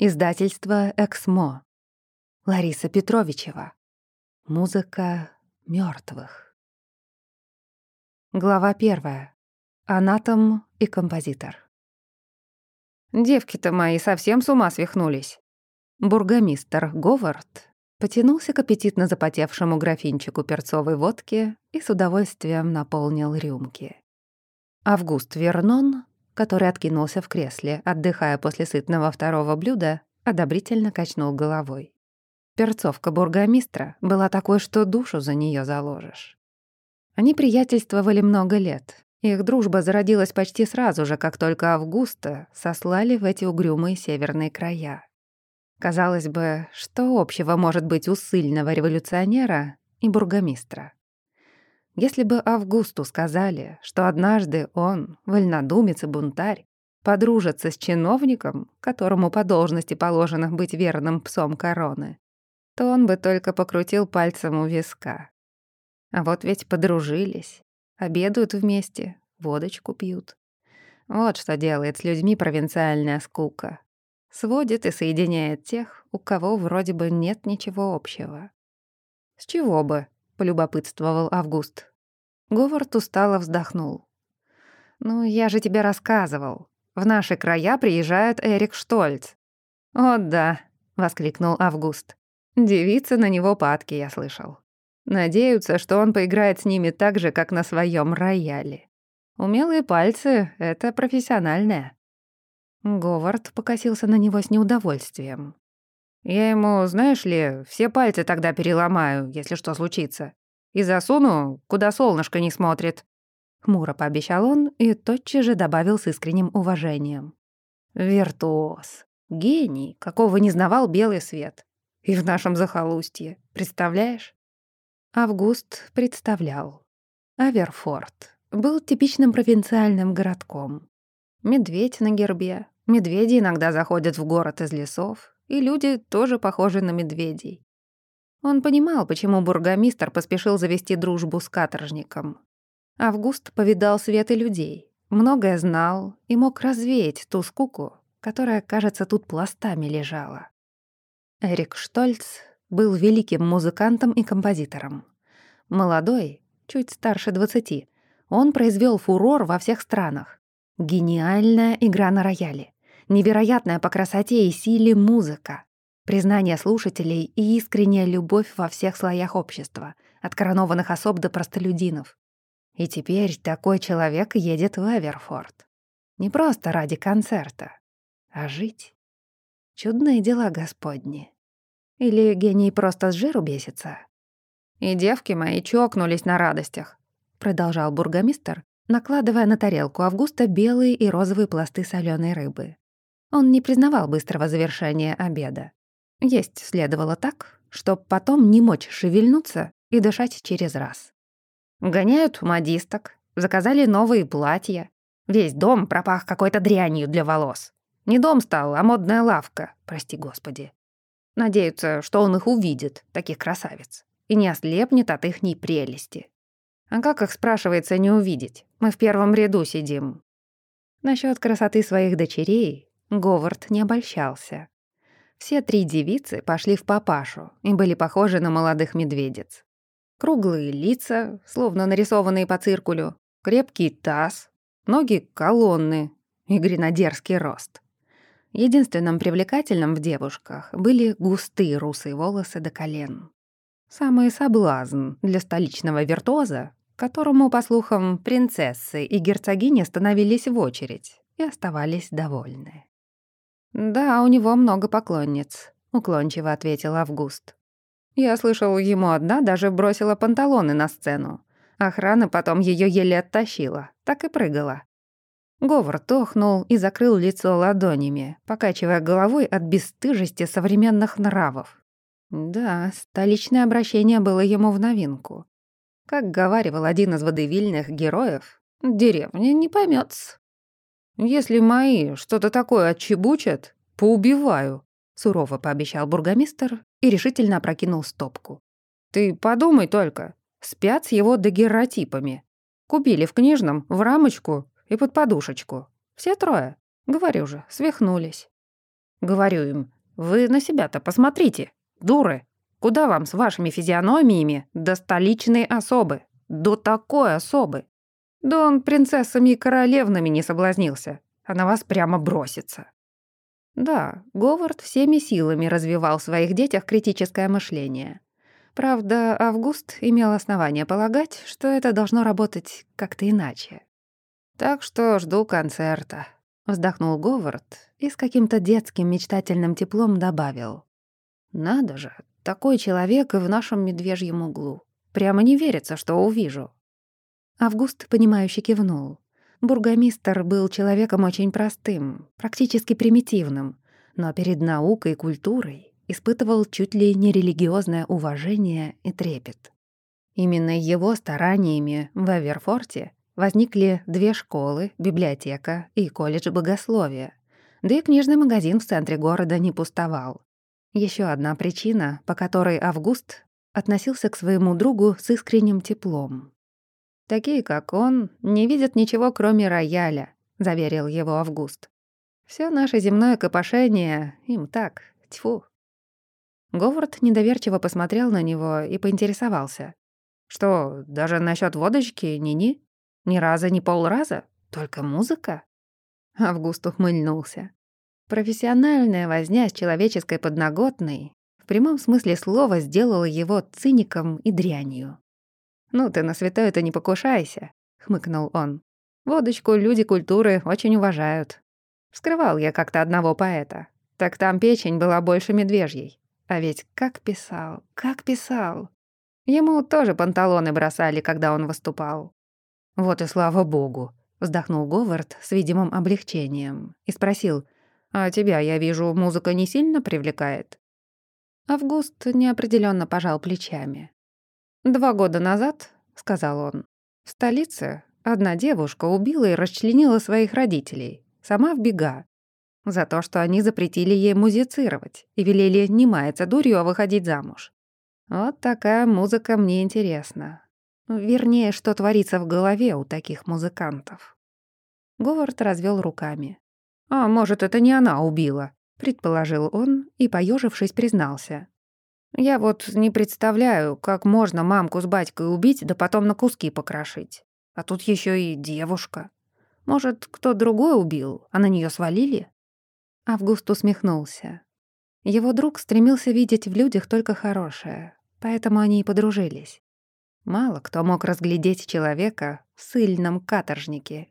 Издательство «Эксмо». Лариса Петровичева. Музыка мертвых. Глава первая. Анатом и композитор. Девки-то мои совсем с ума свихнулись. Бургомистр Говард потянулся к аппетитно запотевшему графинчику перцовой водки и с удовольствием наполнил рюмки. Август Вернон который откинулся в кресле, отдыхая после сытного второго блюда, одобрительно качнул головой. Перцовка бургомистра была такой, что душу за нее заложишь. Они приятельствовали много лет. Их дружба зародилась почти сразу же, как только Августа сослали в эти угрюмые северные края. Казалось бы, что общего может быть у сильного революционера и бургомистра? Если бы Августу сказали, что однажды он, вольнодумец и бунтарь, подружится с чиновником, которому по должности положено быть верным псом короны, то он бы только покрутил пальцем у виска. А вот ведь подружились, обедают вместе, водочку пьют. Вот что делает с людьми провинциальная скука. Сводит и соединяет тех, у кого вроде бы нет ничего общего. С чего бы, — полюбопытствовал Август. Говард устало вздохнул. «Ну, я же тебе рассказывал. В наши края приезжает Эрик Штольц». «О, да», — воскликнул Август. «Девицы на него падки, я слышал. Надеются, что он поиграет с ними так же, как на своем рояле. Умелые пальцы — это профессиональное». Говард покосился на него с неудовольствием. Я ему, знаешь ли, все пальцы тогда переломаю, если что случится. И засуну, куда солнышко не смотрит». Хмуро пообещал он и тотчас же добавил с искренним уважением. «Виртуоз. Гений, какого не знавал белый свет. И в нашем захолустье. Представляешь?» Август представлял. Аверфорд был типичным провинциальным городком. Медведь на гербе. Медведи иногда заходят в город из лесов, и люди тоже похожи на медведей. Он понимал, почему бургомистр поспешил завести дружбу с каторжником. Август повидал свет и людей, многое знал и мог развеять ту скуку, которая, кажется, тут пластами лежала. Эрик Штольц был великим музыкантом и композитором. Молодой, чуть старше двадцати, он произвел фурор во всех странах. Гениальная игра на рояле невероятная по красоте и силе музыка, признание слушателей и искренняя любовь во всех слоях общества, от коронованных особ до простолюдинов. И теперь такой человек едет в Эверфорд. Не просто ради концерта, а жить. Чудные дела Господни. Или гений просто с жиру бесится? «И девки мои чокнулись на радостях», — продолжал бургомистр, накладывая на тарелку Августа белые и розовые пласты соленой рыбы. Он не признавал быстрого завершения обеда. Есть следовало так, чтоб потом не мочь шевельнуться и дышать через раз. Гоняют модисток, заказали новые платья. Весь дом пропах какой-то дрянью для волос. Не дом стал, а модная лавка, прости господи. Надеются, что он их увидит, таких красавиц, и не ослепнет от ихней прелести. А как их, спрашивается, не увидеть? Мы в первом ряду сидим. Насчет красоты своих дочерей Говард не обольщался. Все три девицы пошли в папашу и были похожи на молодых медведец. Круглые лица, словно нарисованные по циркулю, крепкий таз, ноги колонны и гренадерский рост. Единственным привлекательным в девушках были густые русые волосы до колен. Самый соблазн для столичного виртуоза, которому, по слухам, принцессы и герцогини становились в очередь и оставались довольны. «Да, у него много поклонниц», — уклончиво ответил Август. «Я слышал, ему одна даже бросила панталоны на сцену. Охрана потом ее еле оттащила, так и прыгала». Говор тохнул и закрыл лицо ладонями, покачивая головой от бесстыжести современных нравов. Да, столичное обращение было ему в новинку. Как говаривал один из водевильных героев, «Деревня не поймётся». «Если мои что-то такое отчебучат, поубиваю», — сурово пообещал бургомистр и решительно опрокинул стопку. «Ты подумай только, спят с его дагерротипами. Купили в книжном, в рамочку и под подушечку. Все трое, говорю же, свихнулись». Говорю им, вы на себя-то посмотрите, дуры. Куда вам с вашими физиономиями до столичной особы, до такой особы? Да он принцессами и королевнами не соблазнился, а на вас прямо бросится. Да, Говард всеми силами развивал в своих детях критическое мышление. Правда, Август имел основание полагать, что это должно работать как-то иначе. «Так что жду концерта», — вздохнул Говард и с каким-то детским мечтательным теплом добавил. «Надо же, такой человек и в нашем медвежьем углу. Прямо не верится, что увижу». Август, понимающе кивнул. Бургомистр был человеком очень простым, практически примитивным, но перед наукой и культурой испытывал чуть ли не религиозное уважение и трепет. Именно его стараниями в Эверфорте возникли две школы, библиотека и колледж богословия, да и книжный магазин в центре города не пустовал. Еще одна причина, по которой Август относился к своему другу с искренним теплом. Такие, как он, не видят ничего, кроме рояля», — заверил его Август. Все наше земное копошение им так, тьфу». Говард недоверчиво посмотрел на него и поинтересовался. «Что, даже насчет водочки ни-ни? Ни раза, ни полраза? Только музыка?» Август ухмыльнулся. Профессиональная возня с человеческой подноготной в прямом смысле слова сделала его циником и дрянью. «Ну ты на святое-то не покушайся», — хмыкнул он. «Водочку люди культуры очень уважают. Вскрывал я как-то одного поэта. Так там печень была больше медвежьей. А ведь как писал, как писал. Ему тоже панталоны бросали, когда он выступал. «Вот и слава богу», — вздохнул Говард с видимым облегчением и спросил, «А тебя, я вижу, музыка не сильно привлекает?» Август неопределенно пожал плечами. «Два года назад, — сказал он, — в столице одна девушка убила и расчленила своих родителей, сама в бега, за то, что они запретили ей музицировать и велели не маяться дурью, а выходить замуж. Вот такая музыка мне интересна. Вернее, что творится в голове у таких музыкантов. Говард развел руками. «А может, это не она убила?» — предположил он и, поежившись, признался. Я вот не представляю, как можно мамку с батькой убить, да потом на куски покрошить. А тут еще и девушка. Может, кто другой убил, а на нее свалили?» Август усмехнулся. Его друг стремился видеть в людях только хорошее, поэтому они и подружились. Мало кто мог разглядеть человека в сыльном каторжнике.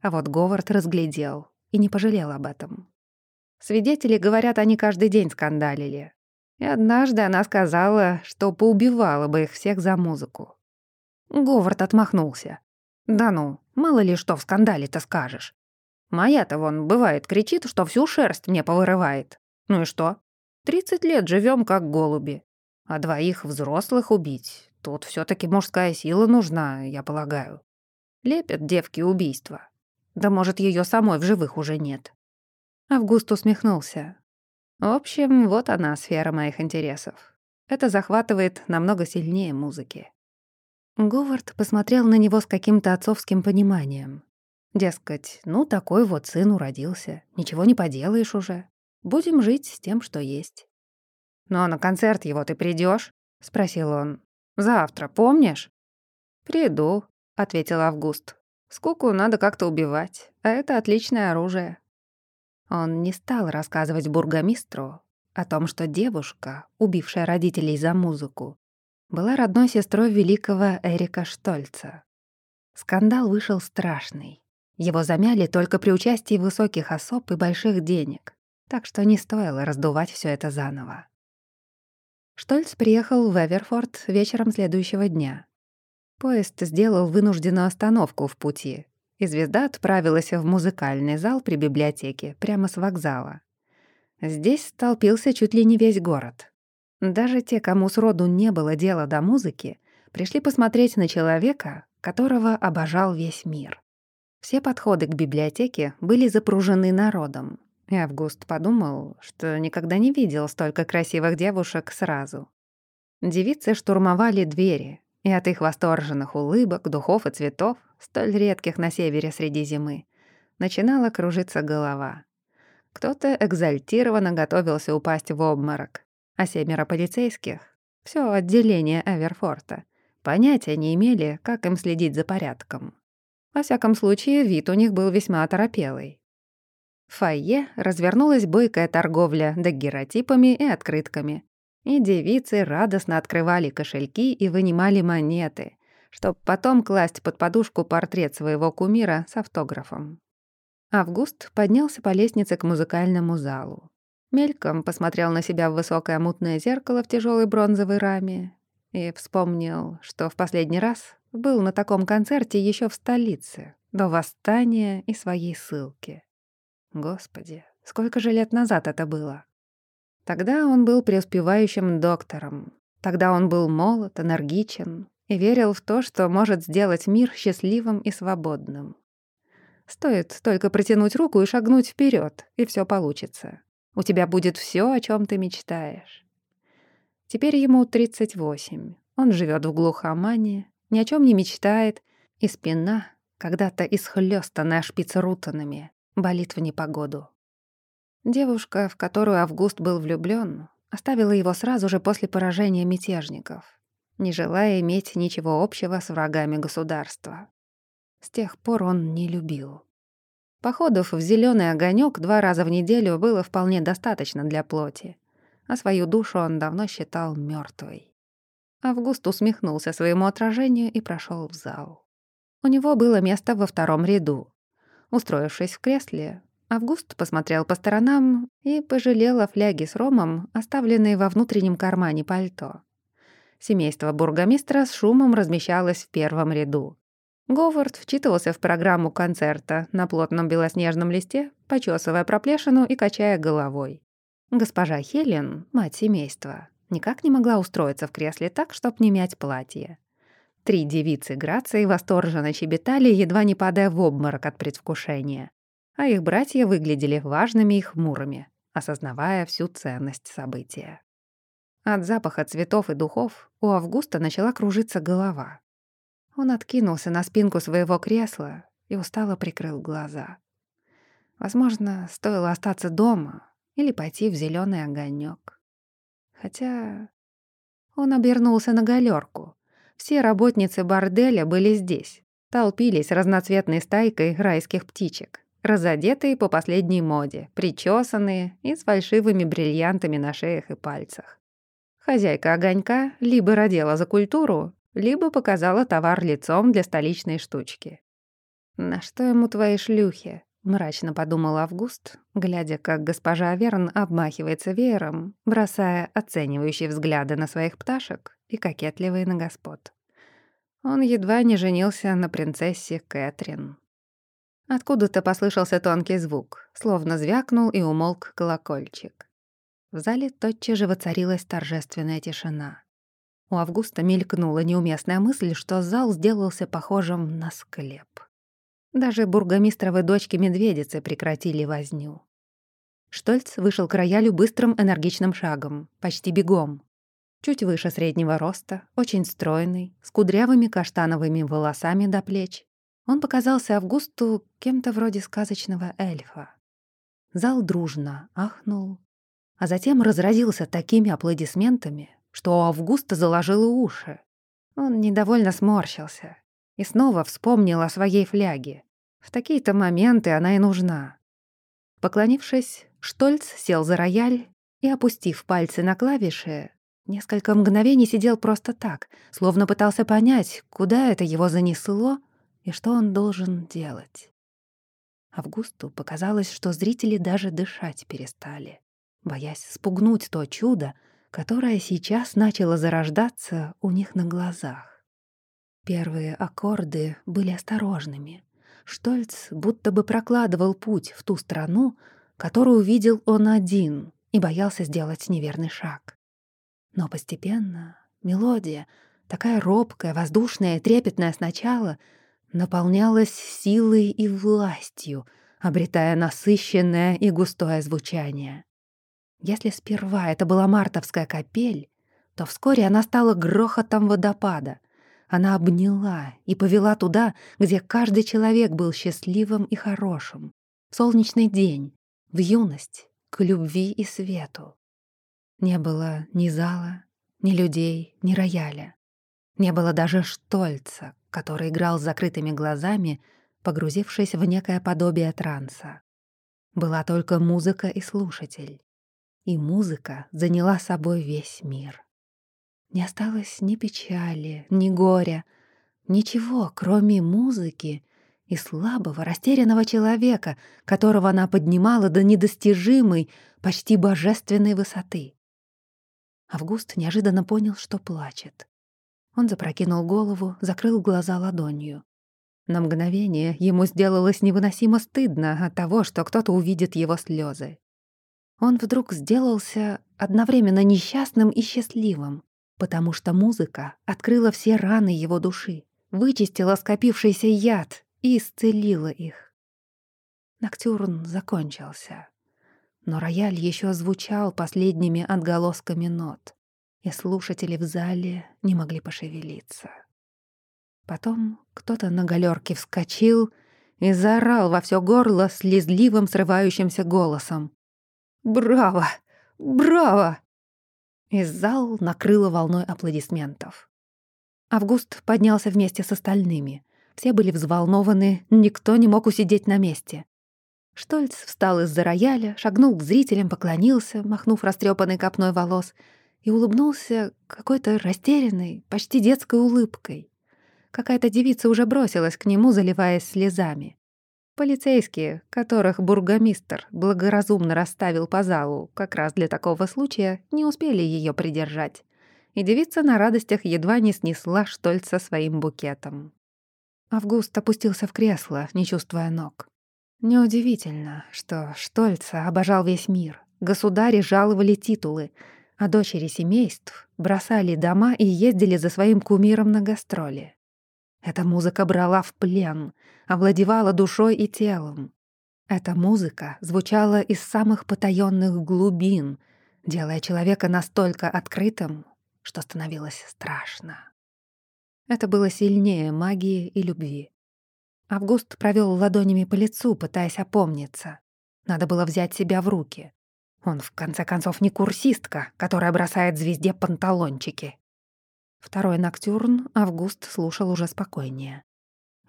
А вот Говард разглядел и не пожалел об этом. Свидетели говорят, они каждый день скандалили, и однажды она сказала, что поубивала бы их всех за музыку. Говард отмахнулся. «Да ну, мало ли что в скандале-то скажешь. Моя-то вон, бывает, кричит, что всю шерсть мне повырывает. Ну и что? Тридцать лет живем как голуби. А двоих взрослых убить, тут все таки мужская сила нужна, я полагаю. Лепят девки убийства. Да может, ее самой в живых уже нет». Август усмехнулся. В общем, вот она, сфера моих интересов. Это захватывает намного сильнее музыки. Говард посмотрел на него с каким-то отцовским пониманием. Дескать, ну такой вот сын уродился, ничего не поделаешь уже. Будем жить с тем, что есть. «Ну а на концерт его ты придешь? спросил он. «Завтра, помнишь?» «Приду», — ответил Август. «Скуку надо как-то убивать, а это отличное оружие». Он не стал рассказывать бургомистру о том, что девушка, убившая родителей за музыку, была родной сестрой великого Эрика Штольца. Скандал вышел страшный. Его замяли только при участии высоких особ и больших денег, так что не стоило раздувать все это заново. Штольц приехал в Эверфорд вечером следующего дня. Поезд сделал вынужденную остановку в пути, и звезда отправилась в музыкальный зал при библиотеке, прямо с вокзала. Здесь столпился чуть ли не весь город. Даже те, кому сроду не было дела до музыки, пришли посмотреть на человека, которого обожал весь мир. Все подходы к библиотеке были запружены народом, и Август подумал, что никогда не видел столько красивых девушек сразу. Девицы штурмовали двери, и от их восторженных улыбок, духов и цветов, столь редких на севере среди зимы, начинала кружиться голова. Кто-то экзальтированно готовился упасть в обморок, а семеро полицейских, все отделение Эверфорта, понятия не имели, как им следить за порядком. Во всяком случае, вид у них был весьма оторопелый. В фойе развернулась бойкая торговля дагеротипами и открытками, и девицы радостно открывали кошельки и вынимали монеты, чтобы потом класть под подушку портрет своего кумира с автографом. Август поднялся по лестнице к музыкальному залу. Мельком посмотрел на себя в высокое мутное зеркало в тяжелой бронзовой раме и вспомнил, что в последний раз был на таком концерте еще в столице, до восстания и своей ссылки. Господи, сколько же лет назад это было? Тогда он был преуспевающим доктором. Тогда он был молод, энергичен и верил в то, что может сделать мир счастливым и свободным. Стоит только протянуть руку и шагнуть вперед, и все получится. У тебя будет все, о чем ты мечтаешь. Теперь ему 38. Он живет в глухомане, ни о чем не мечтает, и спина, когда-то исхлёстанная шпицрутанами, болит в непогоду. Девушка, в которую Август был влюблён, оставила его сразу же после поражения мятежников, не желая иметь ничего общего с врагами государства. С тех пор он не любил. Походов в зелёный огонёк два раза в неделю было вполне достаточно для плоти, а свою душу он давно считал мёртвой. Август усмехнулся своему отражению и прошёл в зал. У него было место во втором ряду. Устроившись в кресле, Август посмотрел по сторонам и пожалел о фляге с ромом, оставленной во внутреннем кармане пальто. Семейство бургомистра с шумом размещалось в первом ряду. Говард вчитывался в программу концерта на плотном белоснежном листе, почесывая проплешину и качая головой. Госпожа Хелен, мать семейства, никак не могла устроиться в кресле так, чтоб не мять платье. Три девицы Грации восторженно щебетали, едва не падая в обморок от предвкушения а их братья выглядели важными и хмурыми, осознавая всю ценность события. От запаха цветов и духов у Августа начала кружиться голова. Он откинулся на спинку своего кресла и устало прикрыл глаза. Возможно, стоило остаться дома или пойти в зеленый огонек. Хотя он обернулся на галерку. Все работницы борделя были здесь, толпились разноцветной стайкой райских птичек разодетые по последней моде, причесанные и с фальшивыми бриллиантами на шеях и пальцах. Хозяйка огонька либо родила за культуру, либо показала товар лицом для столичной штучки. «На что ему твои шлюхи?» — мрачно подумал Август, глядя, как госпожа Верн обмахивается веером, бросая оценивающие взгляды на своих пташек и кокетливые на господ. Он едва не женился на принцессе Кэтрин. Откуда-то послышался тонкий звук, словно звякнул и умолк колокольчик. В зале тотчас же воцарилась торжественная тишина. У Августа мелькнула неуместная мысль, что зал сделался похожим на склеп. Даже бургомистровы дочки-медведицы прекратили возню. Штольц вышел к роялю быстрым энергичным шагом, почти бегом. Чуть выше среднего роста, очень стройный, с кудрявыми каштановыми волосами до плеч, он показался Августу кем-то вроде сказочного эльфа. Зал дружно ахнул, а затем разразился такими аплодисментами, что у Августа заложило уши. Он недовольно сморщился и снова вспомнил о своей фляге. В такие-то моменты она и нужна. Поклонившись, Штольц сел за рояль и, опустив пальцы на клавиши, несколько мгновений сидел просто так, словно пытался понять, куда это его занесло и что он должен делать. Августу показалось, что зрители даже дышать перестали, боясь спугнуть то чудо, которое сейчас начало зарождаться у них на глазах. Первые аккорды были осторожными. Штольц будто бы прокладывал путь в ту страну, которую видел он один и боялся сделать неверный шаг. Но постепенно мелодия, такая робкая, воздушная трепетная сначала — наполнялась силой и властью, обретая насыщенное и густое звучание. Если сперва это была мартовская капель, то вскоре она стала грохотом водопада. Она обняла и повела туда, где каждый человек был счастливым и хорошим. В солнечный день, в юность, к любви и свету. Не было ни зала, ни людей, ни рояля. Не было даже Штольца, который играл с закрытыми глазами, погрузившись в некое подобие транса. Была только музыка и слушатель. И музыка заняла собой весь мир. Не осталось ни печали, ни горя, ничего, кроме музыки и слабого, растерянного человека, которого она поднимала до недостижимой, почти божественной высоты. Август неожиданно понял, что плачет. Он запрокинул голову, закрыл глаза ладонью. На мгновение ему сделалось невыносимо стыдно от того, что кто-то увидит его слезы. Он вдруг сделался одновременно несчастным и счастливым, потому что музыка открыла все раны его души, вычистила скопившийся яд и исцелила их. Ноктюрн закончился, но рояль еще звучал последними отголосками нот, и слушатели в зале не могли пошевелиться. Потом кто-то на галерке вскочил и заорал во все горло слезливым срывающимся голосом. «Браво! Браво!» И зал накрыло волной аплодисментов. Август поднялся вместе с остальными. Все были взволнованы, никто не мог усидеть на месте. Штольц встал из-за рояля, шагнул к зрителям, поклонился, махнув растрепанной копной волос, и улыбнулся какой-то растерянной, почти детской улыбкой. Какая-то девица уже бросилась к нему, заливаясь слезами. Полицейские, которых бургомистр благоразумно расставил по залу как раз для такого случая, не успели ее придержать. И девица на радостях едва не снесла Штольца своим букетом. Август опустился в кресло, не чувствуя ног. Неудивительно, что Штольца обожал весь мир. Государи жаловали титулы, а дочери семейств бросали дома и ездили за своим кумиром на гастроли. Эта музыка брала в плен, овладевала душой и телом. Эта музыка звучала из самых потаённых глубин, делая человека настолько открытым, что становилось страшно. Это было сильнее магии и любви. Август провёл ладонями по лицу, пытаясь опомниться. Надо было взять себя в руки. Он, в конце концов, не курсистка, которая бросает звезде панталончики. Второй ноктюрн Август слушал уже спокойнее.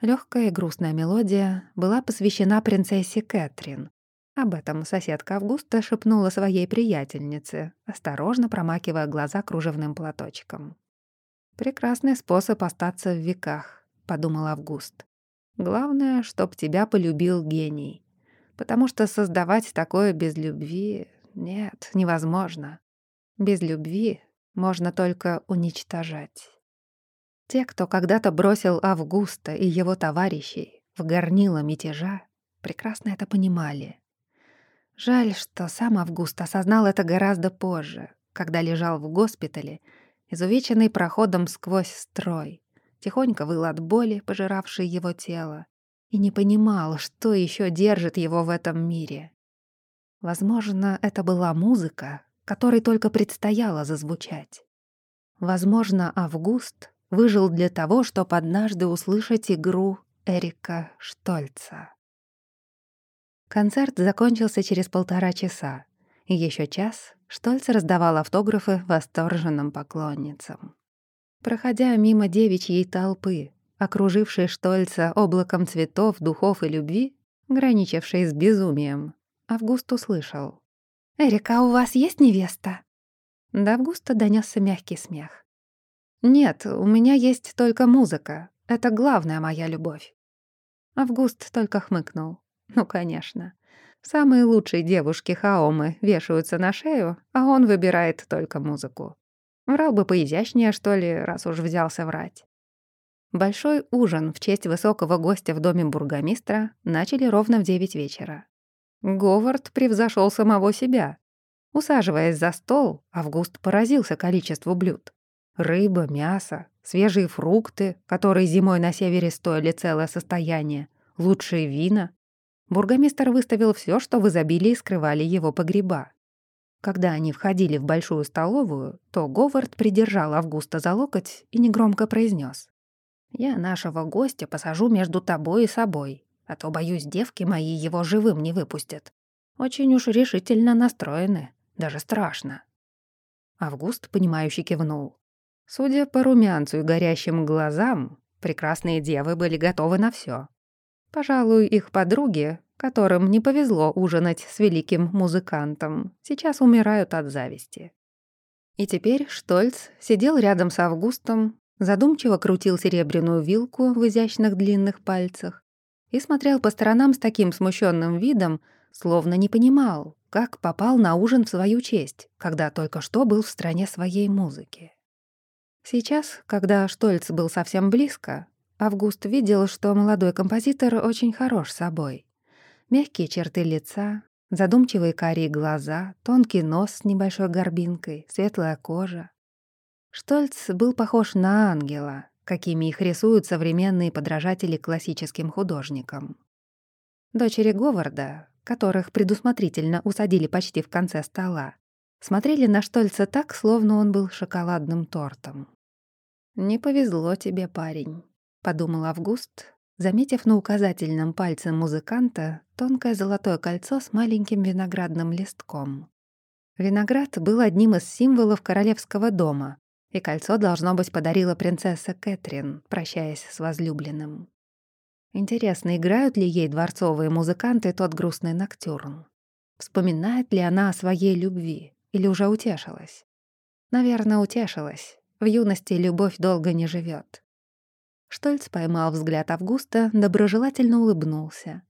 Легкая и грустная мелодия была посвящена принцессе Кэтрин. Об этом соседка Августа шепнула своей приятельнице, осторожно промакивая глаза кружевным платочком. «Прекрасный способ остаться в веках», — подумал Август. «Главное, чтоб тебя полюбил гений. Потому что создавать такое без любви... Нет, невозможно. Без любви можно только уничтожать. Те, кто когда-то бросил Августа и его товарищей в горнило мятежа, прекрасно это понимали. Жаль, что сам Август осознал это гораздо позже, когда лежал в госпитале, изувеченный проходом сквозь строй, тихонько выл от боли, пожиравшей его тело, и не понимал, что еще держит его в этом мире. Возможно, это была музыка, которой только предстояло зазвучать. Возможно, Август выжил для того, чтобы однажды услышать игру Эрика Штольца. Концерт закончился через полтора часа, и еще час Штольц раздавал автографы восторженным поклонницам. Проходя мимо девичьей толпы, окружившей Штольца облаком цветов, духов и любви, граничившей с безумием, Август услышал. «Эрика, у вас есть невеста?» До Августа донёсся мягкий смех. «Нет, у меня есть только музыка. Это главная моя любовь». Август только хмыкнул. «Ну, конечно. Самые лучшие девушки Хаомы вешаются на шею, а он выбирает только музыку. Врал бы поизящнее, что ли, раз уж взялся врать». Большой ужин в честь высокого гостя в доме бургомистра начали ровно в девять вечера. Говард превзошел самого себя. Усаживаясь за стол, Август поразился количеству блюд. Рыба, мясо, свежие фрукты, которые зимой на севере стоили целое состояние, лучшие вина. Бургомистр выставил все, что в изобилии скрывали его погреба. Когда они входили в большую столовую, то Говард придержал Августа за локоть и негромко произнес: «Я нашего гостя посажу между тобой и собой а то, боюсь, девки мои его живым не выпустят. Очень уж решительно настроены, даже страшно. Август, понимающе кивнул. Судя по румянцу и горящим глазам, прекрасные девы были готовы на все. Пожалуй, их подруги, которым не повезло ужинать с великим музыкантом, сейчас умирают от зависти. И теперь Штольц сидел рядом с Августом, задумчиво крутил серебряную вилку в изящных длинных пальцах и смотрел по сторонам с таким смущенным видом, словно не понимал, как попал на ужин в свою честь, когда только что был в стране своей музыки. Сейчас, когда Штольц был совсем близко, Август видел, что молодой композитор очень хорош собой. Мягкие черты лица, задумчивые карие глаза, тонкий нос с небольшой горбинкой, светлая кожа. Штольц был похож на ангела, какими их рисуют современные подражатели классическим художникам. Дочери Говарда, которых предусмотрительно усадили почти в конце стола, смотрели на Штольца так, словно он был шоколадным тортом. «Не повезло тебе, парень», — подумал Август, заметив на указательном пальце музыканта тонкое золотое кольцо с маленьким виноградным листком. Виноград был одним из символов королевского дома, и кольцо, должно быть, подарила принцесса Кэтрин, прощаясь с возлюбленным. Интересно, играют ли ей дворцовые музыканты тот грустный ноктюрн? Вспоминает ли она о своей любви или уже утешилась? Наверное, утешилась. В юности любовь долго не живет. Штольц поймал взгляд Августа, доброжелательно улыбнулся.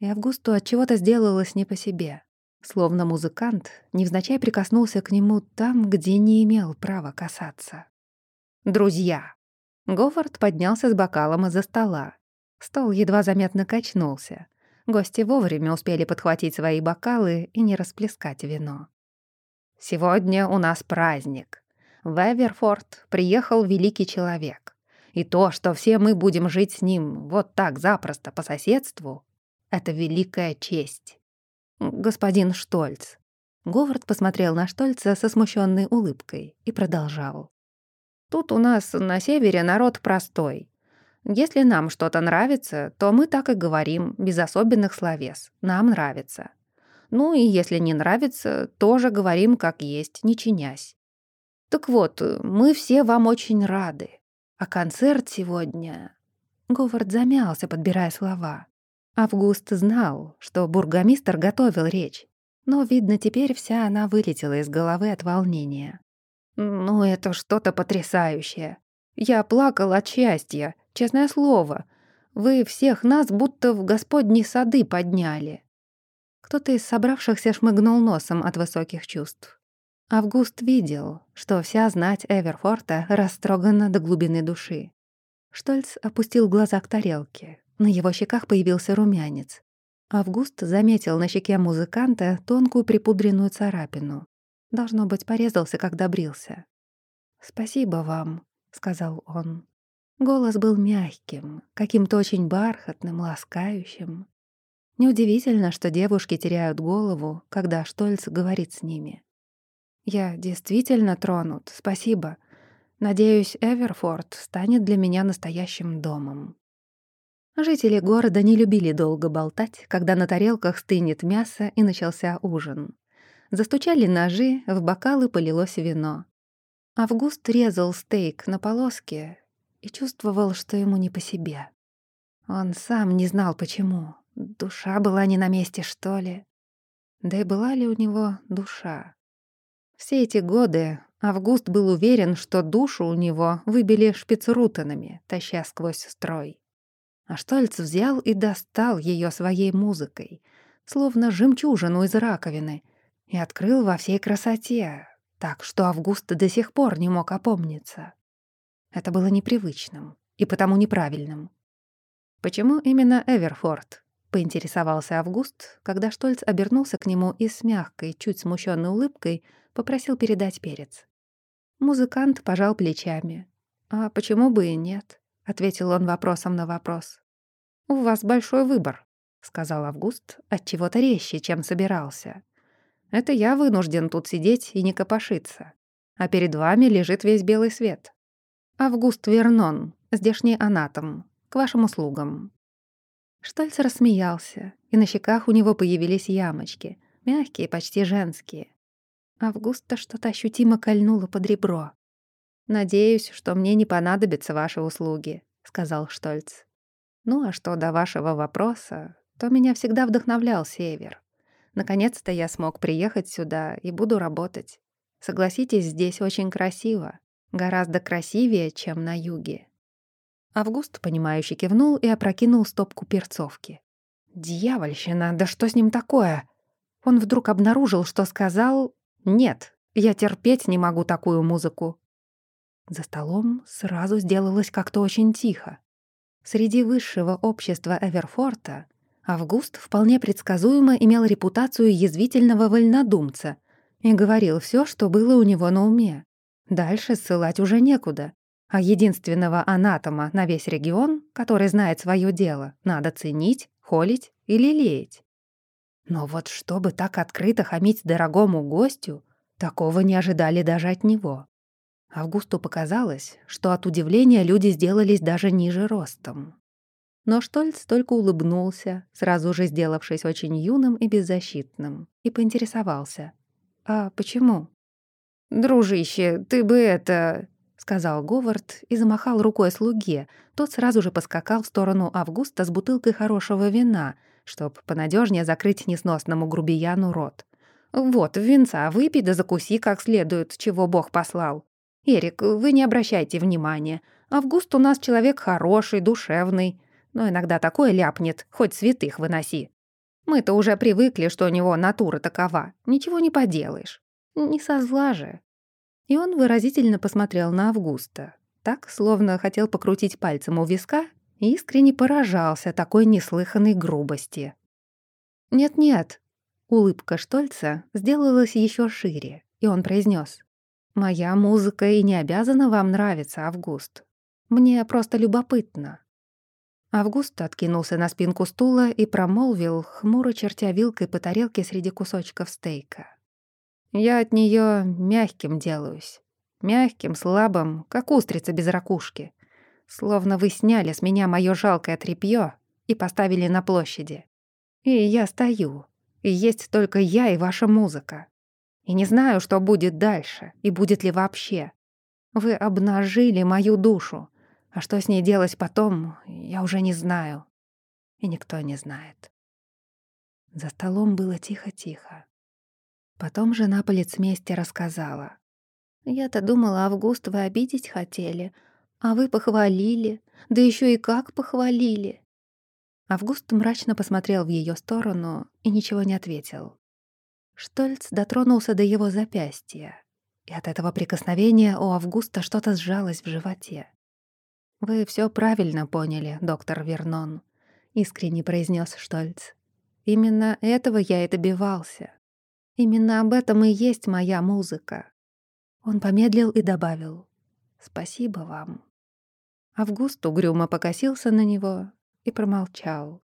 И Августу от чего-то сделалось не по себе. Словно музыкант невзначай прикоснулся к нему там, где не имел права касаться. «Друзья!» Говард поднялся с бокалом из-за стола. Стол едва заметно качнулся. Гости вовремя успели подхватить свои бокалы и не расплескать вино. «Сегодня у нас праздник. В Эверфорд приехал великий человек. И то, что все мы будем жить с ним вот так запросто по соседству, это великая честь господин Штольц». Говард посмотрел на Штольца со смущенной улыбкой и продолжал. «Тут у нас на севере народ простой. Если нам что-то нравится, то мы так и говорим, без особенных словес. Нам нравится. Ну и если не нравится, тоже говорим как есть, не чинясь. Так вот, мы все вам очень рады. А концерт сегодня...» Говард замялся, подбирая слова. Август знал, что бургомистр готовил речь, но, видно, теперь вся она вылетела из головы от волнения. «Ну, это что-то потрясающее. Я плакал от счастья, честное слово. Вы всех нас будто в господни сады подняли». Кто-то из собравшихся шмыгнул носом от высоких чувств. Август видел, что вся знать Эверфорта растрогана до глубины души. Штольц опустил глаза к тарелке, на его щеках появился румянец. Август заметил на щеке музыканта тонкую припудренную царапину. Должно быть, порезался, когда брился. «Спасибо вам», — сказал он. Голос был мягким, каким-то очень бархатным, ласкающим. Неудивительно, что девушки теряют голову, когда Штольц говорит с ними. «Я действительно тронут, спасибо. Надеюсь, Эверфорд станет для меня настоящим домом». Жители города не любили долго болтать, когда на тарелках стынет мясо и начался ужин. Застучали ножи, в бокалы полилось вино. Август резал стейк на полоски и чувствовал, что ему не по себе. Он сам не знал, почему. Душа была не на месте, что ли? Да и была ли у него душа? Все эти годы Август был уверен, что душу у него выбили шпицрутанами, таща сквозь строй. А Штольц взял и достал ее своей музыкой, словно жемчужину из раковины, и открыл во всей красоте, так что Август до сих пор не мог опомниться. Это было непривычным и потому неправильным. «Почему именно Эверфорд?» — поинтересовался Август, когда Штольц обернулся к нему и с мягкой, чуть смущенной улыбкой попросил передать перец. Музыкант пожал плечами. «А почему бы и нет?» Ответил он вопросом на вопрос. У вас большой выбор, сказал Август, от чего-то резче, чем собирался. Это я вынужден тут сидеть и не копошиться. А перед вами лежит весь белый свет. Август Вернон, здешний анатом, к вашим услугам. Штольц рассмеялся, и на щеках у него появились ямочки, мягкие, почти женские. Августа что-то ощутимо кольнуло под ребро. «Надеюсь, что мне не понадобятся ваши услуги», — сказал Штольц. «Ну а что до вашего вопроса, то меня всегда вдохновлял Север. Наконец-то я смог приехать сюда и буду работать. Согласитесь, здесь очень красиво. Гораздо красивее, чем на юге». Август, понимающе кивнул и опрокинул стопку перцовки. «Дьявольщина, да что с ним такое?» Он вдруг обнаружил, что сказал «Нет, я терпеть не могу такую музыку». За столом сразу сделалось как-то очень тихо. Среди высшего общества Эверфорта Август вполне предсказуемо имел репутацию язвительного вольнодумца и говорил все, что было у него на уме. Дальше ссылать уже некуда, а единственного анатома на весь регион, который знает свое дело, надо ценить, холить и лелеять. Но вот чтобы так открыто хамить дорогому гостю, такого не ожидали даже от него. Августу показалось, что от удивления люди сделались даже ниже ростом. Но Штольц только улыбнулся, сразу же сделавшись очень юным и беззащитным, и поинтересовался. «А почему?» «Дружище, ты бы это...» — сказал Говард и замахал рукой слуге. Тот сразу же поскакал в сторону Августа с бутылкой хорошего вина, чтоб понадежнее закрыть несносному грубияну рот. «Вот, винца выпей да закуси как следует, чего Бог послал. Эрик, вы не обращайте внимания. Август у нас человек хороший, душевный но иногда такое ляпнет, хоть святых выноси. Мы-то уже привыкли, что у него натура такова, ничего не поделаешь. Не со зла же». И он выразительно посмотрел на Августа, так, словно хотел покрутить пальцем у виска и искренне поражался такой неслыханной грубости. «Нет-нет», — улыбка Штольца сделалась еще шире, и он произнес: «Моя музыка и не обязана вам нравиться, Август. Мне просто любопытно. Август откинулся на спинку стула и промолвил, хмуро чертя вилкой по тарелке среди кусочков стейка. «Я от нее мягким делаюсь. Мягким, слабым, как устрица без ракушки. Словно вы сняли с меня моё жалкое тряпьё и поставили на площади. И я стою. И есть только я и ваша музыка. И не знаю, что будет дальше, и будет ли вообще. Вы обнажили мою душу, а что с ней делать потом, я уже не знаю. И никто не знает. За столом было тихо-тихо. Потом жена полицмейстера рассказала. «Я-то думала, Август вы обидеть хотели, а вы похвалили, да еще и как похвалили». Август мрачно посмотрел в ее сторону и ничего не ответил. Штольц дотронулся до его запястья, и от этого прикосновения у Августа что-то сжалось в животе. «Вы все правильно поняли, доктор Вернон», — искренне произнес Штольц. «Именно этого я и добивался. Именно об этом и есть моя музыка». Он помедлил и добавил «Спасибо вам». Август угрюмо покосился на него и промолчал.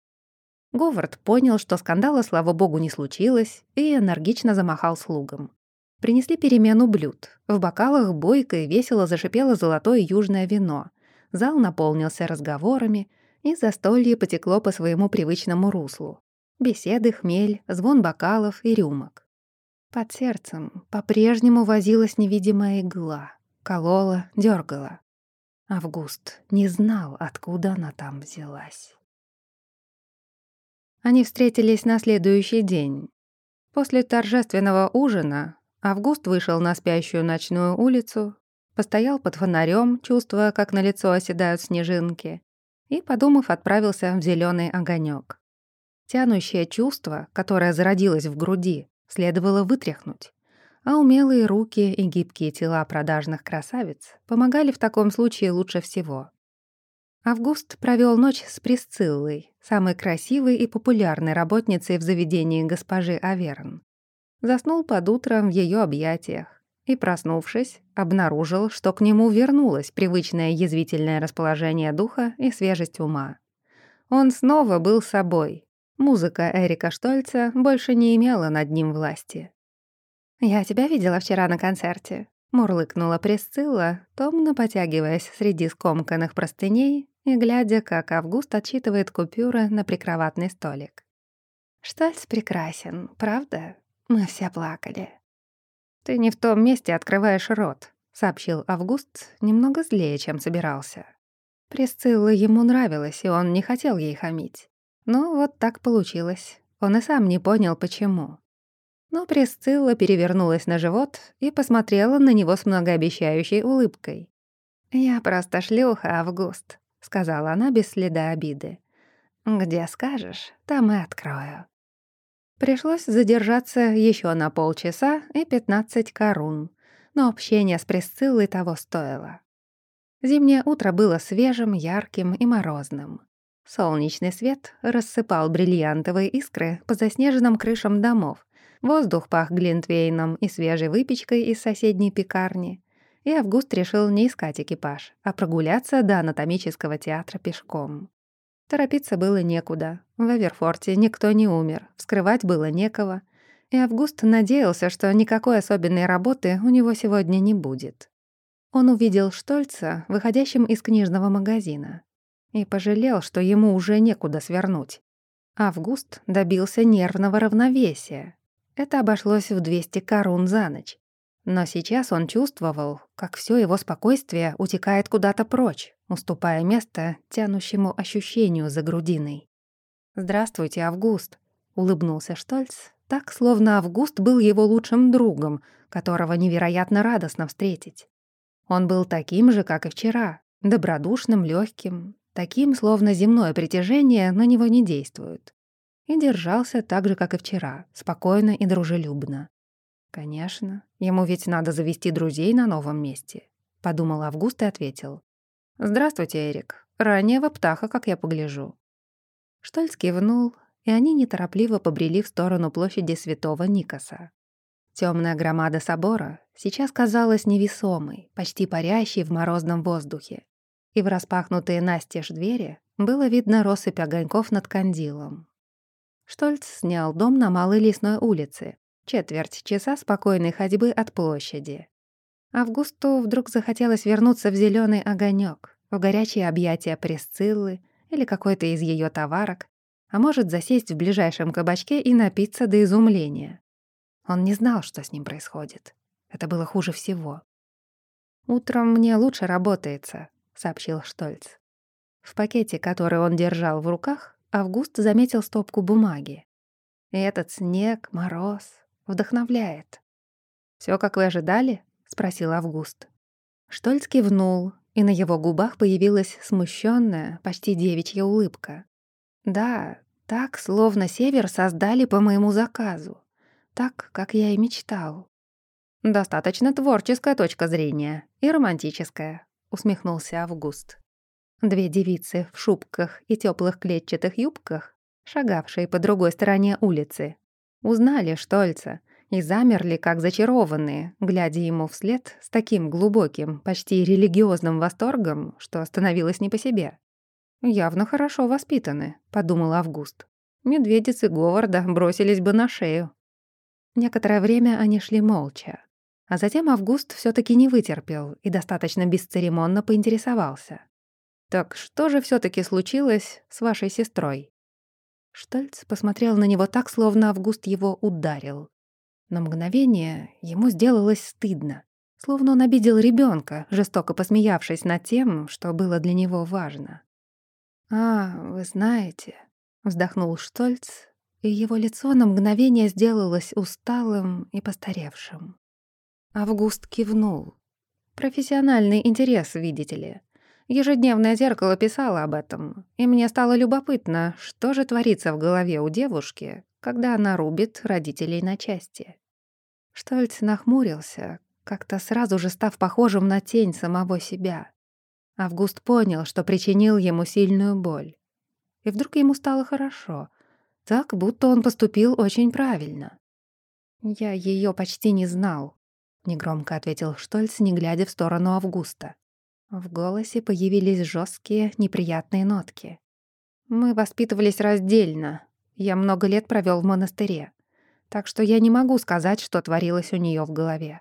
Говард понял, что скандала, слава богу, не случилось, и энергично замахал слугам. Принесли перемену блюд. В бокалах бойко и весело зашипело золотое южное вино — Зал наполнился разговорами, и застолье потекло по своему привычному руслу. Беседы, хмель, звон бокалов и рюмок. Под сердцем по-прежнему возилась невидимая игла, колола, дергала. Август не знал, откуда она там взялась. Они встретились на следующий день. После торжественного ужина Август вышел на спящую ночную улицу Постоял под фонарем, чувствуя, как на лицо оседают снежинки, и, подумав, отправился в зеленый огонек. Тянущее чувство, которое зародилось в груди, следовало вытряхнуть, а умелые руки и гибкие тела продажных красавиц помогали в таком случае лучше всего. Август провел ночь с Присциллой, самой красивой и популярной работницей в заведении госпожи Аверн. Заснул под утром в ее объятиях, и, проснувшись, обнаружил, что к нему вернулось привычное язвительное расположение духа и свежесть ума. Он снова был собой. Музыка Эрика Штольца больше не имела над ним власти. «Я тебя видела вчера на концерте», — мурлыкнула Пресцилла, томно потягиваясь среди скомканных простыней и глядя, как Август отчитывает купюры на прикроватный столик. «Штольц прекрасен, правда? Мы все плакали. «Ты не в том месте открываешь рот», — сообщил Август, немного злее, чем собирался. Присцилла ему нравилась, и он не хотел ей хамить. Но вот так получилось. Он и сам не понял, почему. Но Присцилла перевернулась на живот и посмотрела на него с многообещающей улыбкой. «Я просто шлюха, Август», — сказала она без следа обиды. «Где скажешь, там и открою». Пришлось задержаться еще на полчаса и пятнадцать корун, но общение с Присциллой того стоило. Зимнее утро было свежим, ярким и морозным. Солнечный свет рассыпал бриллиантовые искры по заснеженным крышам домов, воздух пах глинтвейном и свежей выпечкой из соседней пекарни, и Август решил не искать экипаж, а прогуляться до анатомического театра пешком. Торопиться было некуда. В Эверфорте никто не умер, вскрывать было некого. И Август надеялся, что никакой особенной работы у него сегодня не будет. Он увидел Штольца, выходящим из книжного магазина, и пожалел, что ему уже некуда свернуть. Август добился нервного равновесия. Это обошлось в 200 корун за ночь. Но сейчас он чувствовал, как все его спокойствие утекает куда-то прочь, уступая место тянущему ощущению за грудиной. «Здравствуйте, Август», — улыбнулся Штольц, так, словно Август был его лучшим другом, которого невероятно радостно встретить. Он был таким же, как и вчера, добродушным, легким, таким, словно земное притяжение на него не действует. И держался так же, как и вчера, спокойно и дружелюбно. «Конечно, ему ведь надо завести друзей на новом месте», — подумал Август и ответил. «Здравствуйте, Эрик. Раннего птаха, как я погляжу». Штольц кивнул, и они неторопливо побрели в сторону площади Святого Никаса. Темная громада собора сейчас казалась невесомой, почти парящей в морозном воздухе. И в распахнутые настежь двери было видно россыпь огоньков над кандилом. Штольц снял дом на Малой Лесной улице, Четверть часа спокойной ходьбы от площади. Августу вдруг захотелось вернуться в зеленый огонек, в горячие объятия Пресциллы или какой-то из ее товарок, а может засесть в ближайшем кабачке и напиться до изумления. Он не знал, что с ним происходит. Это было хуже всего. «Утром мне лучше работается», — сообщил Штольц. В пакете, который он держал в руках, Август заметил стопку бумаги. Этот снег, мороз, Вдохновляет. Все, как вы ожидали?» — спросил Август. Штольц кивнул, и на его губах появилась смущенная, почти девичья улыбка. «Да, так, словно Север создали по моему заказу. Так, как я и мечтал». «Достаточно творческая точка зрения и романтическая», — усмехнулся Август. Две девицы в шубках и теплых клетчатых юбках, шагавшие по другой стороне улицы, Узнали Штольца и замерли, как зачарованные, глядя ему вслед с таким глубоким, почти религиозным восторгом, что остановилось не по себе. «Явно хорошо воспитаны», — подумал Август. Медведицы Говарда бросились бы на шею. Некоторое время они шли молча. А затем Август все таки не вытерпел и достаточно бесцеремонно поинтересовался. «Так что же все таки случилось с вашей сестрой?» Штольц посмотрел на него так, словно Август его ударил. На мгновение ему сделалось стыдно, словно он обидел ребенка, жестоко посмеявшись над тем, что было для него важно. «А, вы знаете», — вздохнул Штольц, и его лицо на мгновение сделалось усталым и постаревшим. Август кивнул. «Профессиональный интерес, видите ли. Ежедневное зеркало писало об этом, и мне стало любопытно, что же творится в голове у девушки, когда она рубит родителей на части. Штольц нахмурился, как-то сразу же став похожим на тень самого себя. Август понял, что причинил ему сильную боль. И вдруг ему стало хорошо, так будто он поступил очень правильно. «Я ее почти не знал», — негромко ответил Штольц, не глядя в сторону Августа. В голосе появились жесткие, неприятные нотки. Мы воспитывались раздельно. Я много лет провел в монастыре. Так что я не могу сказать, что творилось у нее в голове.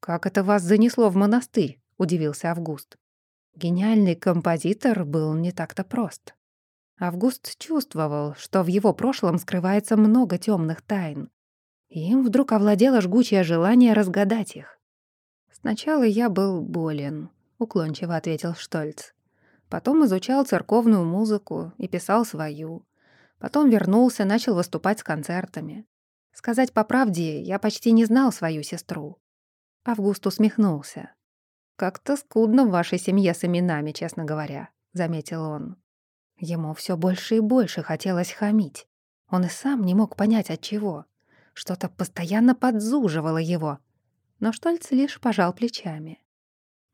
«Как это вас занесло в монастырь?» — удивился Август. Гениальный композитор был не так-то прост. Август чувствовал, что в его прошлом скрывается много темных тайн. и им вдруг овладело жгучее желание разгадать их. «Сначала я был болен», — уклончиво ответил Штольц. «Потом изучал церковную музыку и писал свою. Потом вернулся, начал выступать с концертами. Сказать по правде, я почти не знал свою сестру». Август усмехнулся. «Как-то скудно в вашей семье с именами, честно говоря», — заметил он. Ему все больше и больше хотелось хамить. Он и сам не мог понять, от чего. Что-то постоянно подзуживало его. Но Штольц лишь пожал плечами.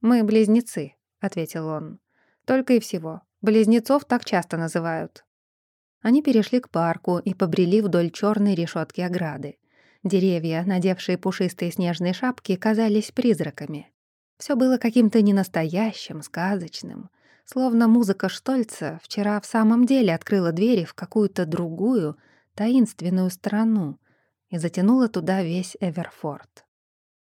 «Мы близнецы», — ответил он. «Только и всего. Близнецов так часто называют». Они перешли к парку и побрели вдоль черной решетки ограды. Деревья, надевшие пушистые снежные шапки, казались призраками. Все было каким-то ненастоящим, сказочным. Словно музыка Штольца вчера в самом деле открыла двери в какую-то другую, таинственную страну и затянула туда весь Эверфорд.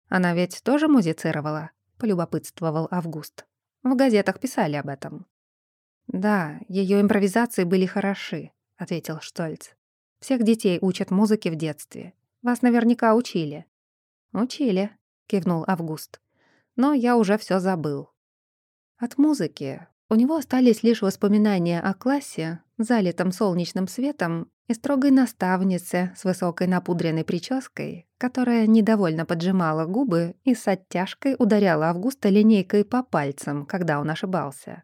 «Она ведь тоже музицировала?» — полюбопытствовал Август. «В газетах писали об этом». «Да, ее импровизации были хороши», — ответил Штольц. «Всех детей учат музыке в детстве. Вас наверняка учили». «Учили», — кивнул Август. «Но я уже все забыл». От музыки у него остались лишь воспоминания о классе, залитом солнечным светом, и строгой наставнице с высокой напудренной прической, которая недовольно поджимала губы и с оттяжкой ударяла Августа линейкой по пальцам, когда он ошибался.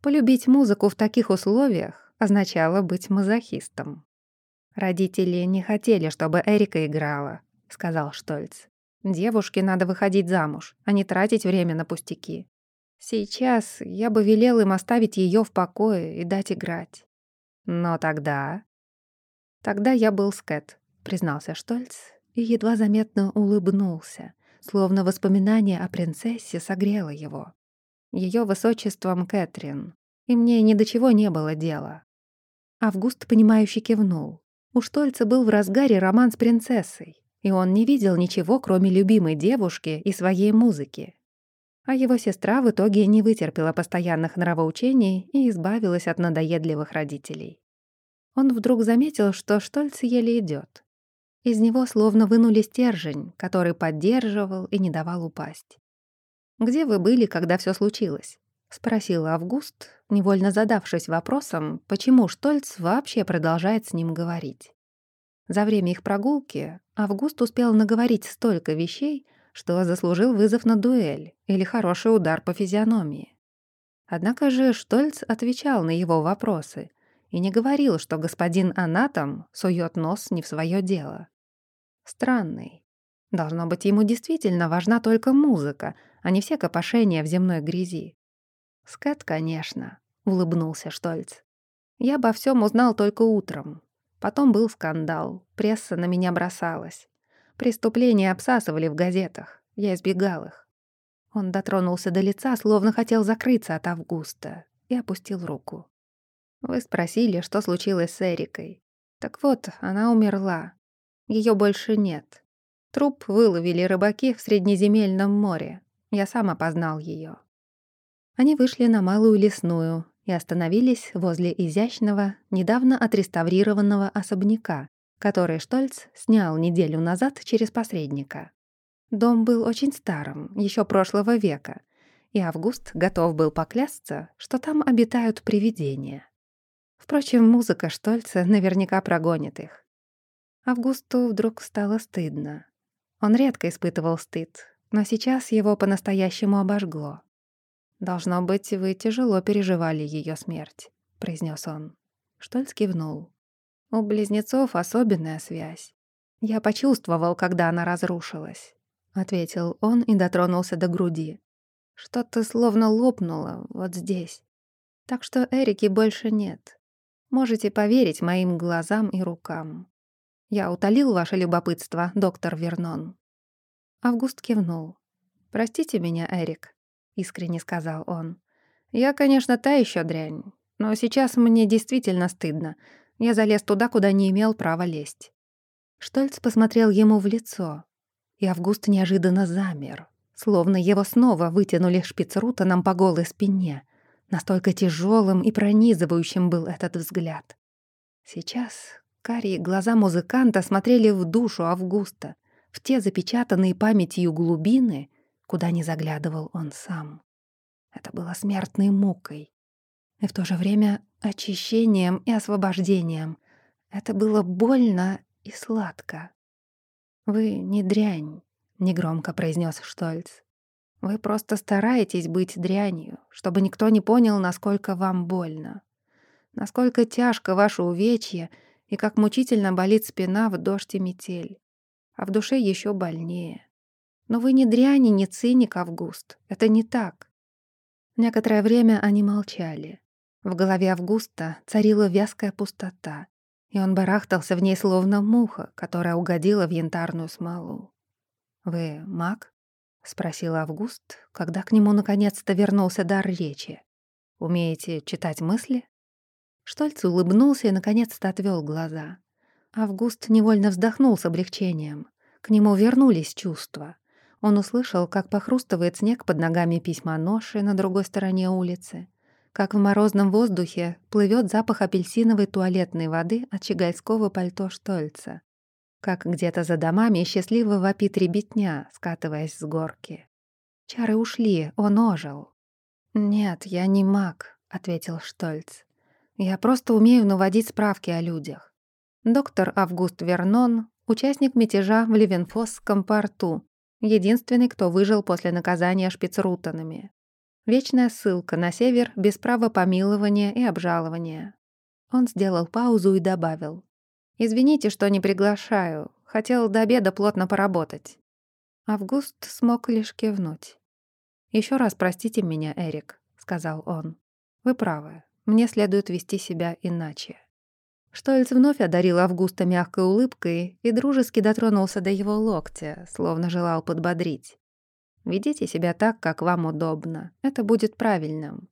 Полюбить музыку в таких условиях означало быть мазохистом. «Родители не хотели, чтобы Эрика играла», — сказал Штольц. «Девушке надо выходить замуж, а не тратить время на пустяки. Сейчас я бы велел им оставить ее в покое и дать играть. Но тогда... Тогда я был с Кэт, признался Штольц и едва заметно улыбнулся, словно воспоминание о принцессе согрело его. Ее высочеством Кэтрин, и мне ни до чего не было дела. Август, понимающе кивнул. У Штольца был в разгаре роман с принцессой, и он не видел ничего, кроме любимой девушки и своей музыки. А его сестра в итоге не вытерпела постоянных нравоучений и избавилась от надоедливых родителей. Он вдруг заметил, что Штольц еле идет. Из него словно вынули стержень, который поддерживал и не давал упасть. «Где вы были, когда все случилось?» — спросил Август, невольно задавшись вопросом, почему Штольц вообще продолжает с ним говорить. За время их прогулки Август успел наговорить столько вещей, что заслужил вызов на дуэль или хороший удар по физиономии. Однако же Штольц отвечал на его вопросы и не говорил, что господин Анатом сует нос не в свое дело. Странный. Должно быть, ему действительно важна только музыка, а не все копошения в земной грязи. «Скэт, конечно», — улыбнулся Штольц. «Я обо всем узнал только утром. Потом был скандал, пресса на меня бросалась. Преступления обсасывали в газетах. Я избегал их. Он дотронулся до лица, словно хотел закрыться от Августа, и опустил руку. Вы спросили, что случилось с Эрикой. Так вот, она умерла. Ее больше нет. Труп выловили рыбаки в Среднеземельном море. Я сам опознал ее. Они вышли на Малую Лесную и остановились возле изящного, недавно отреставрированного особняка, который Штольц снял неделю назад через посредника. Дом был очень старым, еще прошлого века, и Август готов был поклясться, что там обитают привидения. Впрочем, музыка Штольца наверняка прогонит их. Августу вдруг стало стыдно. Он редко испытывал стыд, но сейчас его по-настоящему обожгло. «Должно быть, вы тяжело переживали ее смерть», — произнес он. Штольц кивнул. У близнецов особенная связь. Я почувствовал, когда она разрушилась, ответил он и дотронулся до груди. Что-то словно лопнуло вот здесь. Так что Эрики больше нет. Можете поверить моим глазам и рукам. Я утолил ваше любопытство, доктор Вернон. Август кивнул. «Простите меня, Эрик», — искренне сказал он. «Я, конечно, та еще дрянь, но сейчас мне действительно стыдно, я залез туда, куда не имел права лезть. Штольц посмотрел ему в лицо, и Август неожиданно замер, словно его снова вытянули шпицрутаном по голой спине. Настолько тяжелым и пронизывающим был этот взгляд. Сейчас, Карие глаза музыканта смотрели в душу Августа, в те запечатанные памятью глубины, куда не заглядывал он сам. Это было смертной мукой. И в то же время очищением и освобождением. Это было больно и сладко. «Вы не дрянь», — негромко произнес Штольц. «Вы просто стараетесь быть дрянью, чтобы никто не понял, насколько вам больно, насколько тяжко ваше увечье и как мучительно болит спина в дождь и метель, а в душе еще больнее. Но вы не дрянь и не циник, Август, это не так». Некоторое время они молчали. В голове Августа царила вязкая пустота, и он барахтался в ней словно муха, которая угодила в янтарную смолу. «Вы маг?» — спросил Август, когда к нему наконец-то вернулся дар речи. «Умеете читать мысли?» Штольц улыбнулся и наконец-то отвел глаза. Август невольно вздохнул с облегчением. К нему вернулись чувства. Он услышал, как похрустывает снег под ногами письма ноши на другой стороне улицы, как в морозном воздухе плывет запах апельсиновой туалетной воды от щегольского пальто Штольца, как где-то за домами счастливо вопит ребятня, скатываясь с горки. Чары ушли, он ожил. «Нет, я не маг», — ответил Штольц. «Я просто умею наводить справки о людях. Доктор Август Вернон, участник мятежа в Ливенфосском порту, единственный, кто выжил после наказания шпицрутанами. Вечная ссылка на север без права помилования и обжалования. Он сделал паузу и добавил. «Извините, что не приглашаю. Хотел до обеда плотно поработать». Август смог лишь кивнуть. Еще раз простите меня, Эрик», — сказал он. «Вы правы. Мне следует вести себя иначе». Штольц вновь одарил Августа мягкой улыбкой и дружески дотронулся до его локтя, словно желал подбодрить. Ведите себя так, как вам удобно. Это будет правильным.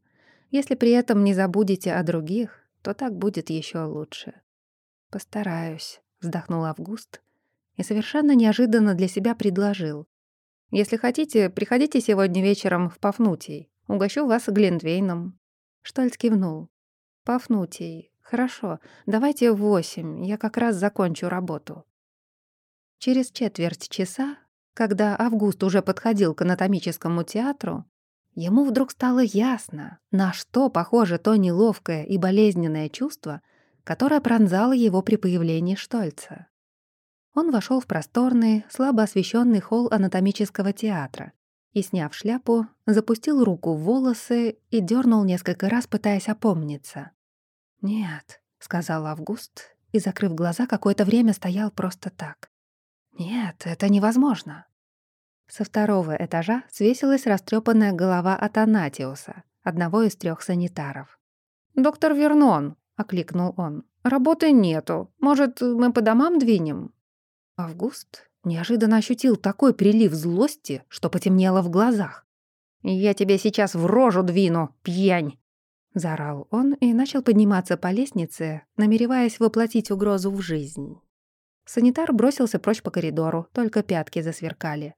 Если при этом не забудете о других, то так будет еще лучше. Постараюсь, вздохнул Август и совершенно неожиданно для себя предложил. Если хотите, приходите сегодня вечером в Пафнутий. Угощу вас Глинтвейном. Штольц кивнул. Пафнутий. Хорошо, давайте в восемь, я как раз закончу работу. Через четверть часа когда Август уже подходил к анатомическому театру, ему вдруг стало ясно, на что похоже то неловкое и болезненное чувство, которое пронзало его при появлении Штольца. Он вошел в просторный, слабо освещенный холл анатомического театра и, сняв шляпу, запустил руку в волосы и дернул несколько раз, пытаясь опомниться. «Нет», — сказал Август, и, закрыв глаза, какое-то время стоял просто так. «Нет, это невозможно». Со второго этажа свесилась растрепанная голова Атанатиуса, одного из трех санитаров. «Доктор Вернон», — окликнул он, — «работы нету. Может, мы по домам двинем?» Август неожиданно ощутил такой прилив злости, что потемнело в глазах. «Я тебе сейчас в рожу двину, пьянь!» Заорал он и начал подниматься по лестнице, намереваясь воплотить угрозу в жизнь. Санитар бросился прочь по коридору, только пятки засверкали.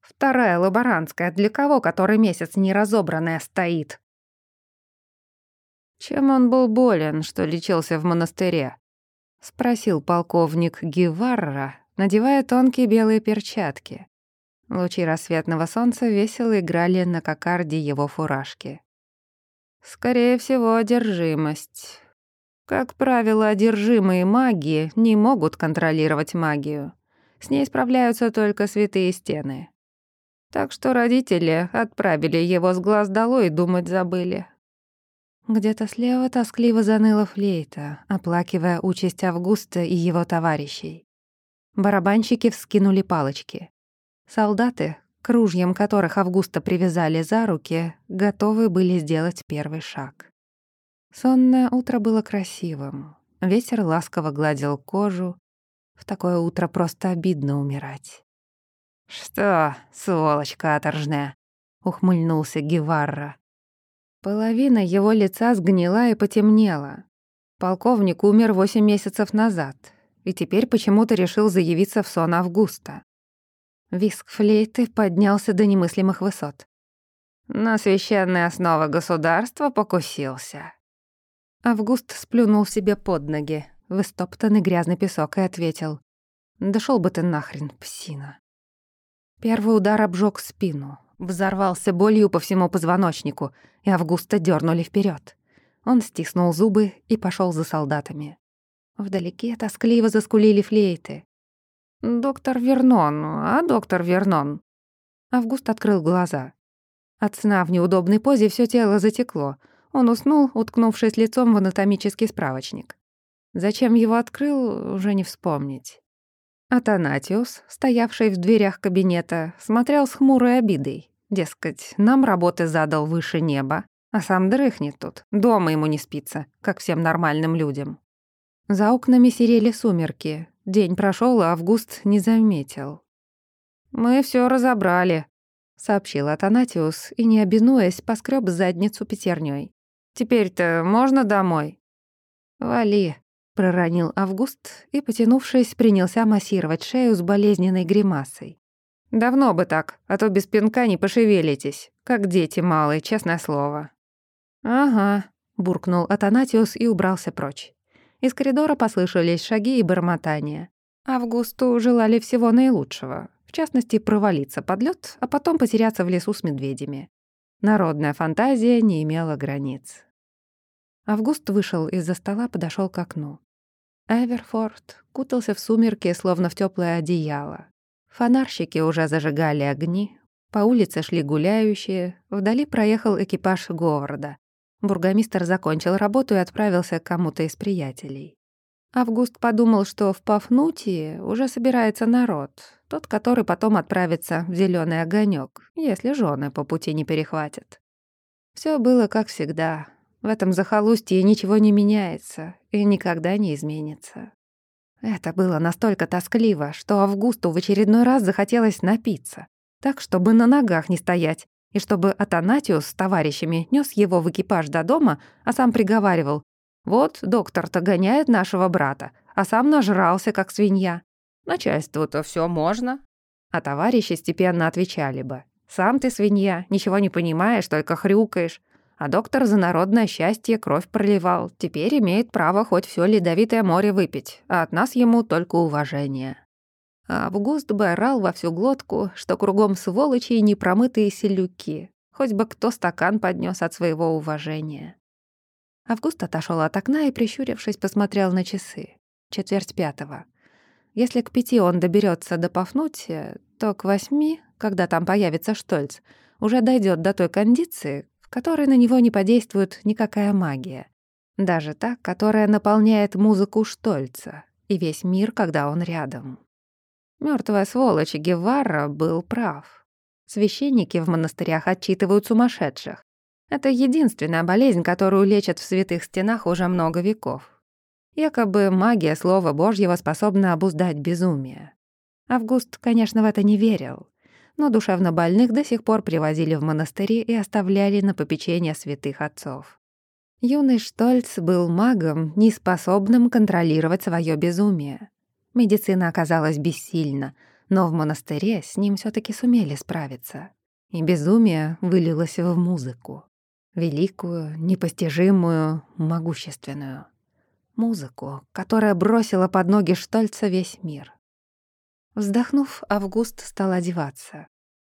Вторая лаборантская, для кого который месяц неразобранная стоит? Чем он был болен, что лечился в монастыре? Спросил полковник Геварра, надевая тонкие белые перчатки. Лучи рассветного солнца весело играли на кокарде его фуражки. Скорее всего, одержимость. Как правило, одержимые маги не могут контролировать магию. С ней справляются только святые стены. Так что родители отправили его с глаз долой и думать забыли. Где-то слева тоскливо заныла флейта, оплакивая участь Августа и его товарищей. Барабанщики вскинули палочки. Солдаты, к ружьям которых Августа привязали за руки, готовы были сделать первый шаг. Сонное утро было красивым. Ветер ласково гладил кожу. В такое утро просто обидно умирать. «Что, сволочь каторжная?» — ухмыльнулся Геварра. Половина его лица сгнила и потемнела. Полковник умер восемь месяцев назад и теперь почему-то решил заявиться в сон Августа. Виск флейты поднялся до немыслимых высот. На священные основы государства покусился. Август сплюнул себе под ноги. в истоптанный грязный песок и ответил. «Да бы ты нахрен, псина». Первый удар обжег спину, взорвался болью по всему позвоночнику, и Августа дернули вперед. Он стиснул зубы и пошел за солдатами. Вдалеке тоскливо заскулили флейты. «Доктор Вернон, а доктор Вернон?» Август открыл глаза. От сна в неудобной позе все тело затекло. Он уснул, уткнувшись лицом в анатомический справочник. Зачем его открыл, уже не вспомнить. Атанатиус, стоявший в дверях кабинета, смотрел с хмурой обидой. Дескать, нам работы задал выше неба, а сам дрыхнет тут, дома ему не спится, как всем нормальным людям. За окнами серели сумерки. День прошел, а Август не заметил. «Мы все разобрали», — сообщил Атанатиус и, не обинуясь, поскреб задницу пятерней. «Теперь-то можно домой?» «Вали», — проронил Август и, потянувшись, принялся массировать шею с болезненной гримасой. «Давно бы так, а то без пинка не пошевелитесь, как дети малые, честное слово». «Ага», — буркнул Атанатиус и убрался прочь. Из коридора послышались шаги и бормотания. Августу желали всего наилучшего, в частности, провалиться под лед, а потом потеряться в лесу с медведями. Народная фантазия не имела границ. Август вышел из-за стола, подошел к окну. Эверфорд кутался в сумерки, словно в теплое одеяло. Фонарщики уже зажигали огни, по улице шли гуляющие, вдали проехал экипаж города. Бургомистр закончил работу и отправился к кому-то из приятелей. Август подумал, что в Пафнутии уже собирается народ, тот, который потом отправится в зеленый огонек, если жены по пути не перехватят. Все было как всегда. В этом захолустье ничего не меняется и никогда не изменится. Это было настолько тоскливо, что Августу в очередной раз захотелось напиться, так, чтобы на ногах не стоять, и чтобы Атанатиус с товарищами нес его в экипаж до дома, а сам приговаривал «Вот доктор-то гоняет нашего брата, а сам нажрался, как свинья. Начальству-то все можно». А товарищи степенно отвечали бы «Сам ты свинья, ничего не понимаешь, только хрюкаешь. А доктор за народное счастье кровь проливал, теперь имеет право хоть все ледовитое море выпить, а от нас ему только уважение». Август бы орал во всю глотку, что кругом сволочи и непромытые селюки. Хоть бы кто стакан поднес от своего уважения. Август отошел от окна и, прищурившись, посмотрел на часы. Четверть пятого. Если к пяти он доберется до Пафнутия, то к восьми, когда там появится Штольц, уже дойдет до той кондиции, в на него не подействует никакая магия. Даже та, которая наполняет музыку Штольца и весь мир, когда он рядом. Мертвая сволочь Гевара был прав. Священники в монастырях отчитывают сумасшедших. Это единственная болезнь, которую лечат в святых стенах уже много веков. Якобы магия Слова Божьего способна обуздать безумие. Август, конечно, в это не верил, но душевно больных до сих пор привозили в монастыри и оставляли на попечение святых отцов. Юный Штольц был магом, неспособным контролировать свое безумие. Медицина оказалась бессильна, но в монастыре с ним все таки сумели справиться. И безумие вылилось в музыку. Великую, непостижимую, могущественную. Музыку, которая бросила под ноги Штольца весь мир. Вздохнув, Август стал одеваться.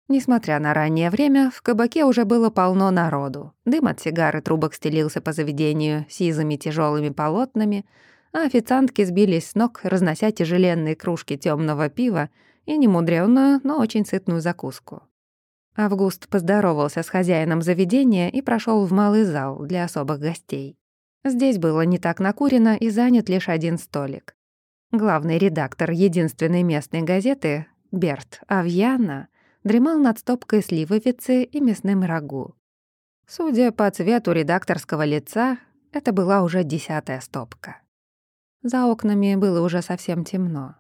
Несмотря на раннее время, в кабаке уже было полно народу. Дым от сигары трубок стелился по заведению сизыми тяжелыми полотнами, а официантки сбились с ног, разнося тяжеленные кружки темного пива и немудрённую, но очень сытную закуску. Август поздоровался с хозяином заведения и прошел в малый зал для особых гостей. Здесь было не так накурено и занят лишь один столик. Главный редактор единственной местной газеты, Берт Авьяна, дремал над стопкой сливовицы и мясным рагу. Судя по цвету редакторского лица, это была уже десятая стопка. За окнами было уже совсем темно.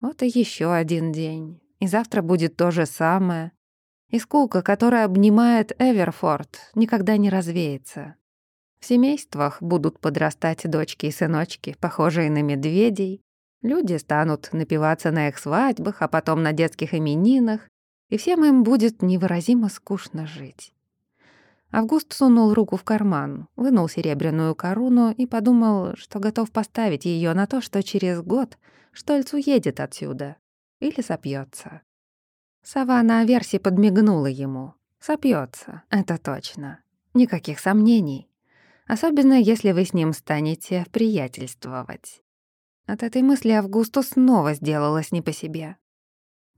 Вот и еще один день. И завтра будет то же самое. И скука, которая обнимает Эверфорд, никогда не развеется. В семействах будут подрастать дочки и сыночки, похожие на медведей. Люди станут напиваться на их свадьбах, а потом на детских именинах, и всем им будет невыразимо скучно жить. Август сунул руку в карман, вынул серебряную корону и подумал, что готов поставить ее на то, что через год Штольц уедет отсюда или сопьется. Сова на Аверсе подмигнула ему. Сопьется, это точно. Никаких сомнений. Особенно, если вы с ним станете приятельствовать. От этой мысли Августу снова сделалось не по себе.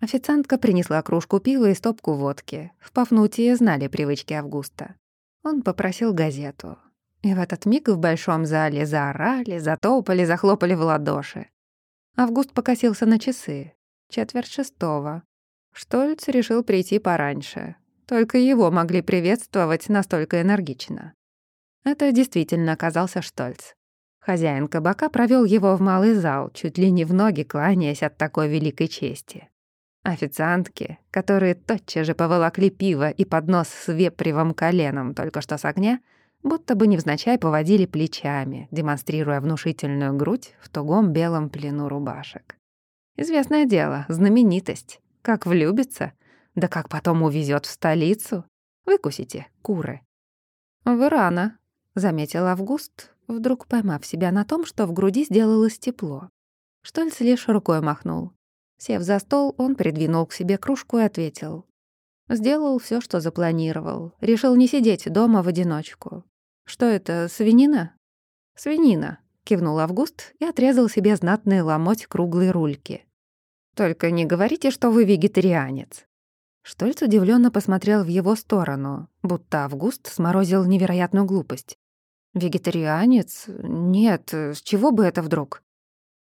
Официантка принесла кружку пива и стопку водки. В Пафнутии знали привычки Августа. Он попросил газету. И в этот миг в большом зале заорали, затопали, захлопали в ладоши. Август покосился на часы. Четверть шестого. Штольц решил прийти пораньше. Только его могли приветствовать настолько энергично. Это действительно оказался Штольц. Хозяин кабака провел его в малый зал, чуть ли не в ноги кланяясь от такой великой чести. Официантки, которые тотчас же поволокли пиво и поднос с вепривым коленом только что с огня, будто бы невзначай поводили плечами, демонстрируя внушительную грудь в тугом белом плену рубашек. Известное дело, знаменитость. Как влюбится, да как потом увезет в столицу. Выкусите, куры. «Вы рано», — заметил Август, вдруг поймав себя на том, что в груди сделалось тепло. Штольц лишь рукой махнул. Сев за стол, он придвинул к себе кружку и ответил. Сделал все, что запланировал. Решил не сидеть дома в одиночку. «Что это, свинина?» «Свинина», — кивнул Август и отрезал себе знатный ломоть круглой рульки. «Только не говорите, что вы вегетарианец». Штольц удивленно посмотрел в его сторону, будто Август сморозил невероятную глупость. «Вегетарианец? Нет, с чего бы это вдруг?»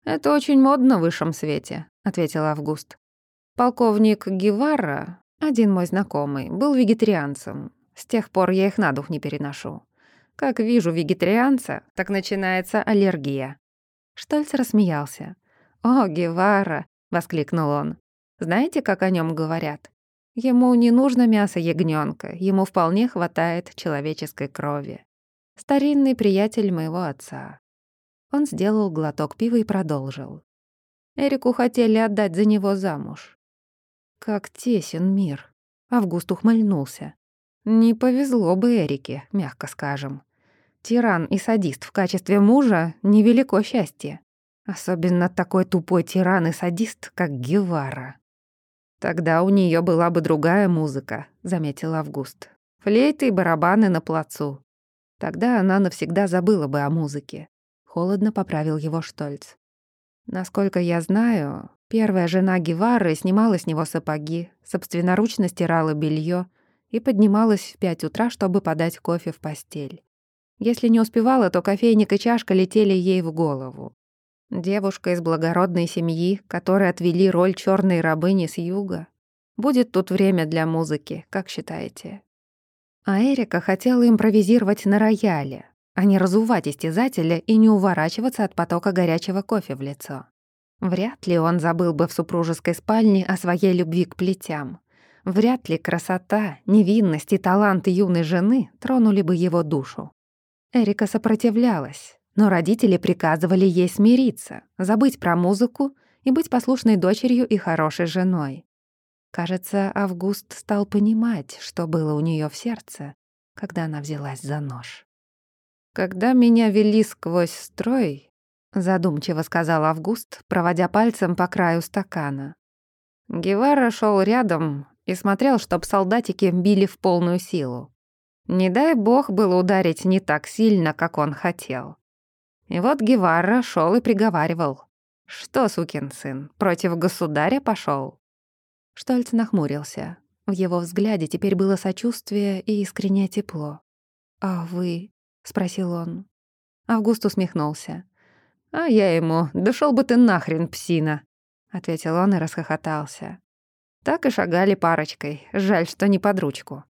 «Это очень модно в высшем свете», — ответил Август. «Полковник Гевара, один мой знакомый, был вегетарианцем. С тех пор я их на дух не переношу. Как вижу вегетарианца, так начинается аллергия». Штольц рассмеялся. «О, Гевара!» — воскликнул он. «Знаете, как о нем говорят? Ему не нужно мясо ягненка, ему вполне хватает человеческой крови. Старинный приятель моего отца. Он сделал глоток пива и продолжил. Эрику хотели отдать за него замуж. Как тесен мир. Август ухмыльнулся. Не повезло бы Эрике, мягко скажем. Тиран и садист в качестве мужа — невелико счастье. Особенно такой тупой тиран и садист, как Гевара. Тогда у нее была бы другая музыка, заметил Август. Флейты и барабаны на плацу. Тогда она навсегда забыла бы о музыке. Холодно поправил его Штольц. Насколько я знаю, первая жена Гевары снимала с него сапоги, собственноручно стирала белье и поднималась в пять утра, чтобы подать кофе в постель. Если не успевала, то кофейник и чашка летели ей в голову. Девушка из благородной семьи, которой отвели роль черной рабыни с юга. Будет тут время для музыки, как считаете? А Эрика хотела импровизировать на рояле, а не разувать истязателя и не уворачиваться от потока горячего кофе в лицо. Вряд ли он забыл бы в супружеской спальне о своей любви к плетям. Вряд ли красота, невинность и талант юной жены тронули бы его душу. Эрика сопротивлялась, но родители приказывали ей смириться, забыть про музыку и быть послушной дочерью и хорошей женой. Кажется, Август стал понимать, что было у нее в сердце, когда она взялась за нож. «Когда меня вели сквозь строй», — задумчиво сказал Август, проводя пальцем по краю стакана. Гевара шел рядом и смотрел, чтоб солдатики били в полную силу. Не дай бог было ударить не так сильно, как он хотел. И вот Гевара шел и приговаривал. «Что, сукин сын, против государя пошел? Штольц нахмурился. В его взгляде теперь было сочувствие и искреннее тепло. «А вы?» — спросил он. Август усмехнулся. «А я ему, да шёл бы ты нахрен, псина!» — ответил он и расхохотался. Так и шагали парочкой, жаль, что не под ручку.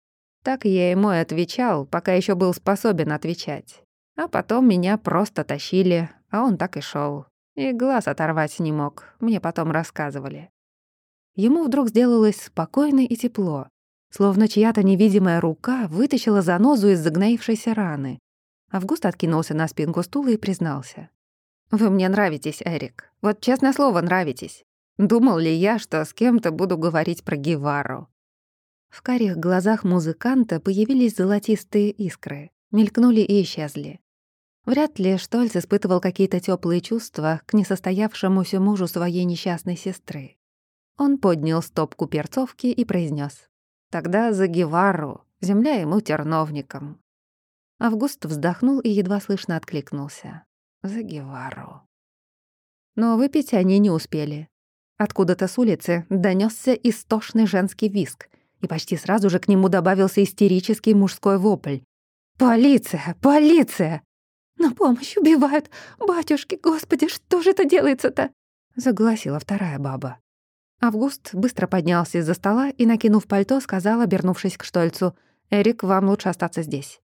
Так я ему и отвечал, пока еще был способен отвечать. А потом меня просто тащили, а он так и шел. И глаз оторвать не мог, мне потом рассказывали. Ему вдруг сделалось спокойно и тепло, словно чья-то невидимая рука вытащила занозу из загноившейся раны, Август откинулся на спинку стула и признался. «Вы мне нравитесь, Эрик. Вот честное слово, нравитесь. Думал ли я, что с кем-то буду говорить про Гевару?» В карих глазах музыканта появились золотистые искры, мелькнули и исчезли. Вряд ли Штольц испытывал какие-то теплые чувства к несостоявшемуся мужу своей несчастной сестры. Он поднял стопку перцовки и произнес: «Тогда за Гевару, земля ему терновником». Август вздохнул и едва слышно откликнулся. «За Гевару». Но выпить они не успели. Откуда-то с улицы донесся истошный женский виск, и почти сразу же к нему добавился истерический мужской вопль. «Полиция! Полиция!» «На помощь убивают! Батюшки, господи, что же это делается-то?» — загласила вторая баба. Август быстро поднялся из-за стола и, накинув пальто, сказал, обернувшись к Штольцу, «Эрик, вам лучше остаться здесь».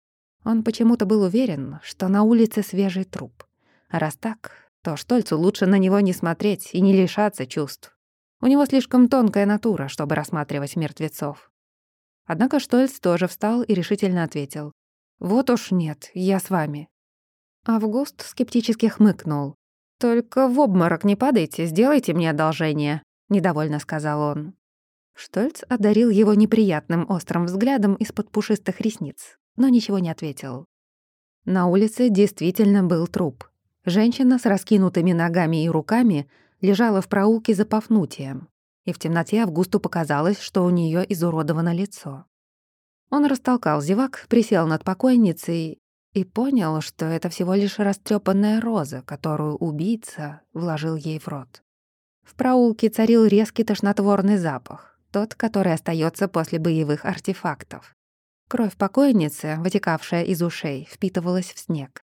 Он почему-то был уверен, что на улице свежий труп. А раз так, то Штольцу лучше на него не смотреть и не лишаться чувств. У него слишком тонкая натура, чтобы рассматривать мертвецов. Однако Штольц тоже встал и решительно ответил. «Вот уж нет, я с вами». Август скептически хмыкнул. «Только в обморок не падайте, сделайте мне одолжение», — недовольно сказал он. Штольц одарил его неприятным острым взглядом из-под пушистых ресниц, но ничего не ответил. На улице действительно был труп. Женщина с раскинутыми ногами и руками лежала в проулке за Пафнутием, и в темноте Августу показалось, что у нее изуродовано лицо. Он растолкал зевак, присел над покойницей и понял, что это всего лишь растрепанная роза, которую убийца вложил ей в рот. В проулке царил резкий тошнотворный запах, тот, который остается после боевых артефактов. Кровь покойницы, вытекавшая из ушей, впитывалась в снег.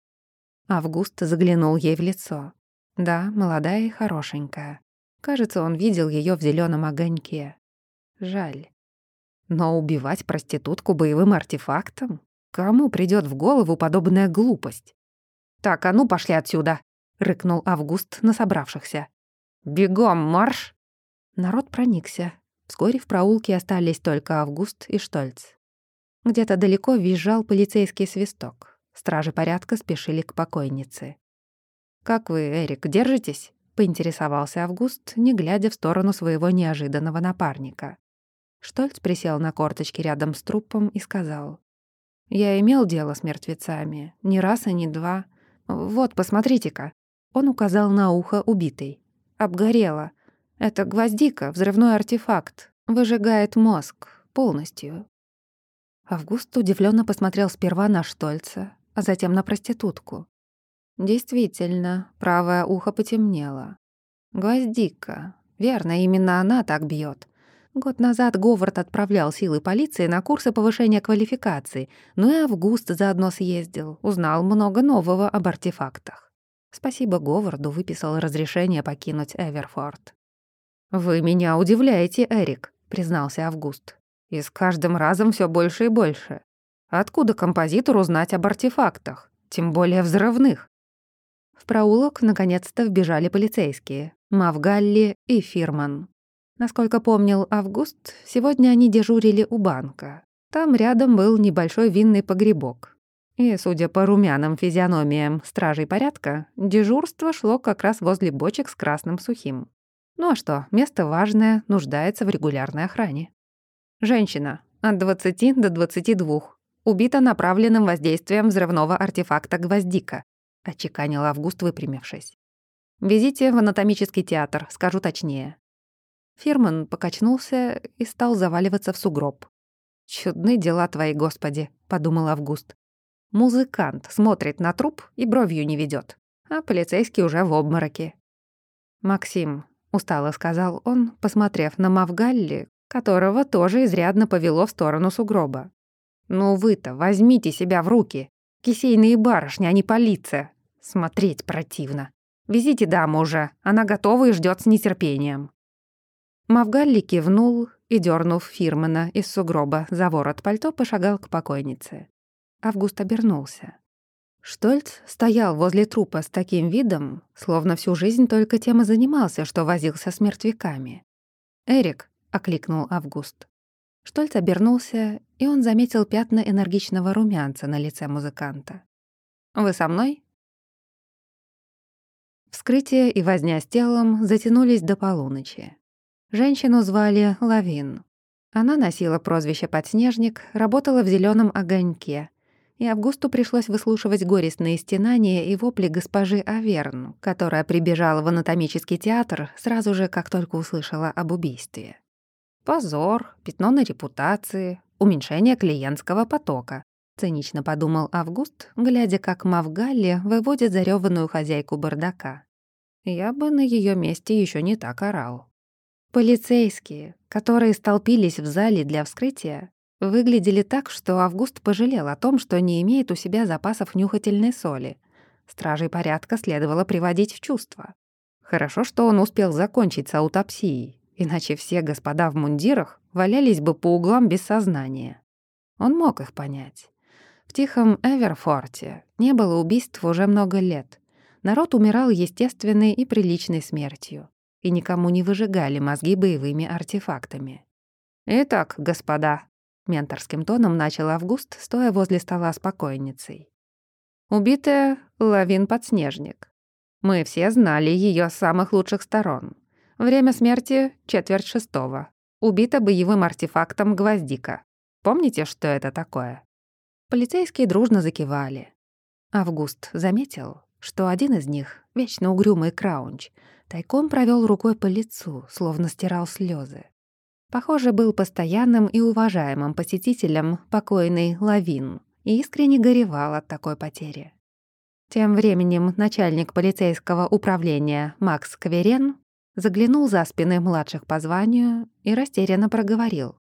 Август заглянул ей в лицо. Да, молодая и хорошенькая. Кажется, он видел ее в зеленом огоньке. Жаль. Но убивать проститутку боевым артефактом? Кому придет в голову подобная глупость? «Так, а ну пошли отсюда!» — рыкнул Август на собравшихся. «Бегом, марш!» Народ проникся. Вскоре в проулке остались только Август и Штольц. Где-то далеко визжал полицейский свисток. Стражи порядка спешили к покойнице. «Как вы, Эрик, держитесь?» — поинтересовался Август, не глядя в сторону своего неожиданного напарника. Штольц присел на корточки рядом с трупом и сказал. «Я имел дело с мертвецами. Не раз и не два. Вот, посмотрите-ка». Он указал на ухо убитой. «Обгорело. Это гвоздика, взрывной артефакт. Выжигает мозг. Полностью». Август удивленно посмотрел сперва на Штольца, а затем на проститутку. Действительно, правое ухо потемнело. Гвоздика. Верно, именно она так бьет. Год назад Говард отправлял силы полиции на курсы повышения квалификации, ну и Август заодно съездил, узнал много нового об артефактах. Спасибо Говарду выписал разрешение покинуть Эверфорд. «Вы меня удивляете, Эрик», — признался Август. «И с каждым разом все больше и больше. Откуда композитору знать об артефактах, тем более взрывных? В проулок наконец-то вбежали полицейские — Мавгалли и Фирман. Насколько помнил Август, сегодня они дежурили у банка. Там рядом был небольшой винный погребок. И, судя по румяным физиономиям стражей порядка, дежурство шло как раз возле бочек с красным сухим. Ну а что, место важное, нуждается в регулярной охране. Женщина от 20 до 22, убита направленным воздействием взрывного артефакта «Гвоздика», — отчеканил Август, выпрямившись. «Везите в анатомический театр, скажу точнее». Фирман покачнулся и стал заваливаться в сугроб. «Чудны дела твои, Господи», — подумал Август. Музыкант смотрит на труп и бровью не ведет, а полицейский уже в обмороке. «Максим», — устало сказал он, посмотрев на Мавгалли, которого тоже изрядно повело в сторону сугроба. «Ну вы-то возьмите себя в руки. Кисейные барышни, а не полиция. Смотреть противно. Везите даму уже, она готова и ждет с нетерпением». Мавгалли кивнул и, дернув Фирмана из сугроба за ворот пальто, пошагал к покойнице. Август обернулся. Штольц стоял возле трупа с таким видом, словно всю жизнь только тем и занимался, что возился с мертвяками. «Эрик», — окликнул Август. Штольц обернулся, и он заметил пятна энергичного румянца на лице музыканта. «Вы со мной?» Вскрытие и возня с телом затянулись до полуночи. Женщину звали Лавин. Она носила прозвище «Подснежник», работала в зеленом огоньке, и Августу пришлось выслушивать горестные стенания и вопли госпожи Аверн, которая прибежала в анатомический театр сразу же, как только услышала об убийстве. Позор, пятно на репутации, уменьшение клиентского потока. Цинично подумал Август, глядя, как Мавгалли выводит зарёванную хозяйку бардака. Я бы на ее месте еще не так орал. Полицейские, которые столпились в зале для вскрытия, выглядели так, что Август пожалел о том, что не имеет у себя запасов нюхательной соли. Стражей порядка следовало приводить в чувство. Хорошо, что он успел закончить с аутопсией, иначе все господа в мундирах валялись бы по углам без сознания. Он мог их понять. В тихом Эверфорте не было убийств уже много лет. Народ умирал естественной и приличной смертью, и никому не выжигали мозги боевыми артефактами. «Итак, господа», — менторским тоном начал Август, стоя возле стола с покойницей. «Убитая — Лавин-подснежник. Мы все знали ее с самых лучших сторон. Время смерти — четверть шестого. Убита боевым артефактом гвоздика. Помните, что это такое?» Полицейские дружно закивали. Август заметил, что один из них, вечно угрюмый Краунч, тайком провел рукой по лицу, словно стирал слезы. Похоже, был постоянным и уважаемым посетителем покойный Лавин и искренне горевал от такой потери. Тем временем начальник полицейского управления Макс Каверен заглянул за спины младших по званию и растерянно проговорил.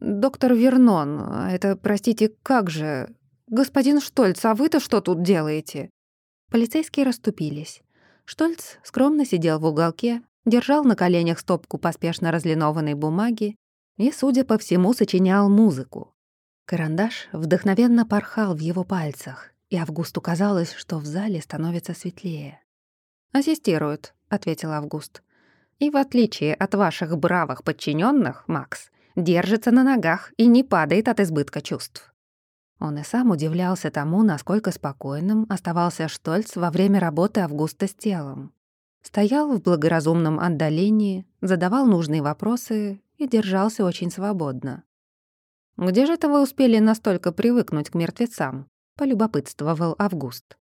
«Доктор Вернон, это, простите, как же? Господин Штольц, а вы-то что тут делаете?» Полицейские расступились. Штольц скромно сидел в уголке, держал на коленях стопку поспешно разлинованной бумаги и, судя по всему, сочинял музыку. Карандаш вдохновенно порхал в его пальцах, и Августу казалось, что в зале становится светлее. «Ассистирует», — ответил Август. «И в отличие от ваших бравых подчиненных, Макс, держится на ногах и не падает от избытка чувств». Он и сам удивлялся тому, насколько спокойным оставался Штольц во время работы Августа с телом. Стоял в благоразумном отдалении, задавал нужные вопросы и держался очень свободно. «Где же это вы успели настолько привыкнуть к мертвецам?» — полюбопытствовал Август.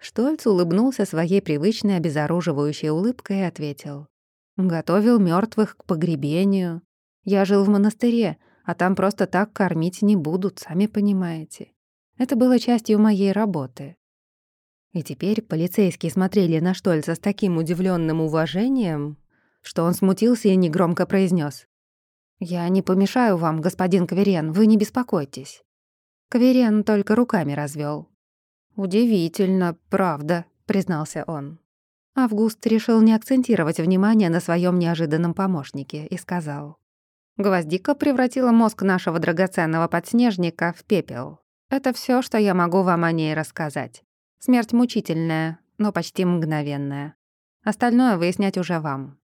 Штольц улыбнулся своей привычной обезоруживающей улыбкой и ответил. «Готовил мертвых к погребению, я жил в монастыре, а там просто так кормить не будут, сами понимаете. Это было частью моей работы. И теперь полицейские смотрели на Штольца с таким удивленным уважением, что он смутился и негромко произнес: «Я не помешаю вам, господин Каверен, вы не беспокойтесь». Каверен только руками развел. «Удивительно, правда», — признался он. Август решил не акцентировать внимание на своем неожиданном помощнике и сказал. Гвоздика превратила мозг нашего драгоценного подснежника в пепел. Это все, что я могу вам о ней рассказать. Смерть мучительная, но почти мгновенная. Остальное выяснять уже вам.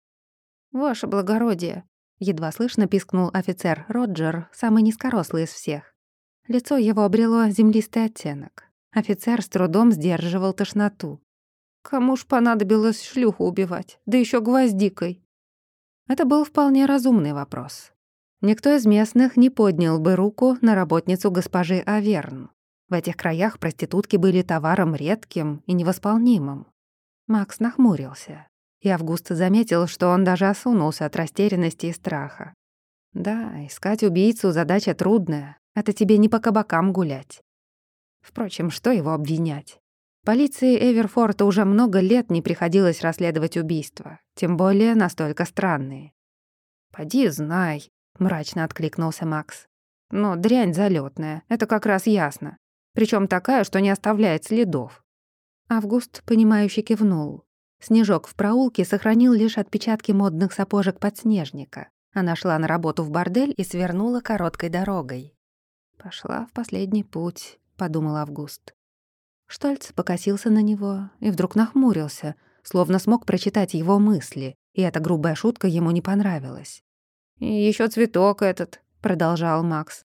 «Ваше благородие», — едва слышно пискнул офицер Роджер, самый низкорослый из всех. Лицо его обрело землистый оттенок. Офицер с трудом сдерживал тошноту. «Кому ж понадобилось шлюху убивать, да еще гвоздикой?» Это был вполне разумный вопрос. Никто из местных не поднял бы руку на работницу госпожи Аверн. В этих краях проститутки были товаром редким и невосполнимым. Макс нахмурился, и Август заметил, что он даже осунулся от растерянности и страха. Да, искать убийцу — задача трудная, это тебе не по кабакам гулять. Впрочем, что его обвинять? Полиции Эверфорта уже много лет не приходилось расследовать убийства, тем более настолько странные. «Поди знай», мрачно откликнулся Макс. Но дрянь залетная, это как раз ясно. Причем такая, что не оставляет следов. Август, понимающе кивнул. Снежок в проулке сохранил лишь отпечатки модных сапожек подснежника. Она шла на работу в бордель и свернула короткой дорогой. «Пошла в последний путь», — подумал Август. Штольц покосился на него и вдруг нахмурился, словно смог прочитать его мысли, и эта грубая шутка ему не понравилась. «И ещё цветок этот», — продолжал Макс.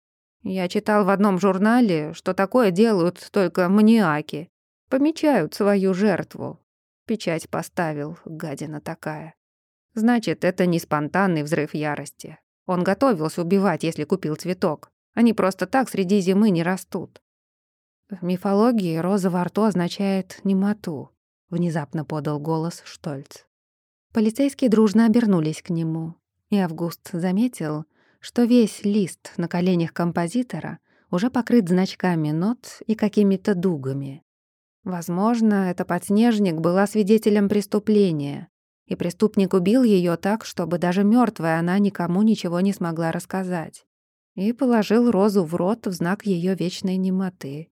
«Я читал в одном журнале, что такое делают только маниаки. Помечают свою жертву. Печать поставил, гадина такая. Значит, это не спонтанный взрыв ярости. Он готовился убивать, если купил цветок. Они просто так среди зимы не растут. В мифологии роза во рту означает немоту, внезапно подал голос Штольц. Полицейские дружно обернулись к нему, и Август заметил, что весь лист на коленях композитора уже покрыт значками нот и какими-то дугами. Возможно, эта подснежник была свидетелем преступления, и преступник убил ее так, чтобы даже мертвая она никому ничего не смогла рассказать, и положил розу в рот в знак ее вечной немоты.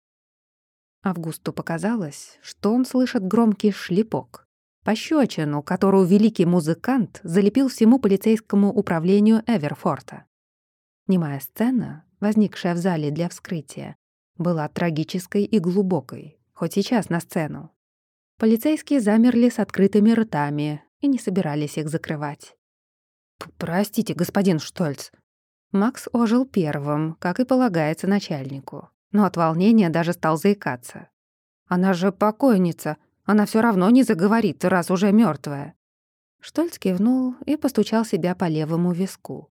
Августу показалось, что он слышит громкий шлепок, пощечину, которую великий музыкант залепил всему полицейскому управлению Эверфорта. Немая сцена, возникшая в зале для вскрытия, была трагической и глубокой, хоть сейчас на сцену. Полицейские замерли с открытыми ртами и не собирались их закрывать. «Простите, господин Штольц». Макс ожил первым, как и полагается начальнику, но от волнения даже стал заикаться. «Она же покойница, она все равно не заговорит, раз уже мертвая. Штольц кивнул и постучал себя по левому виску.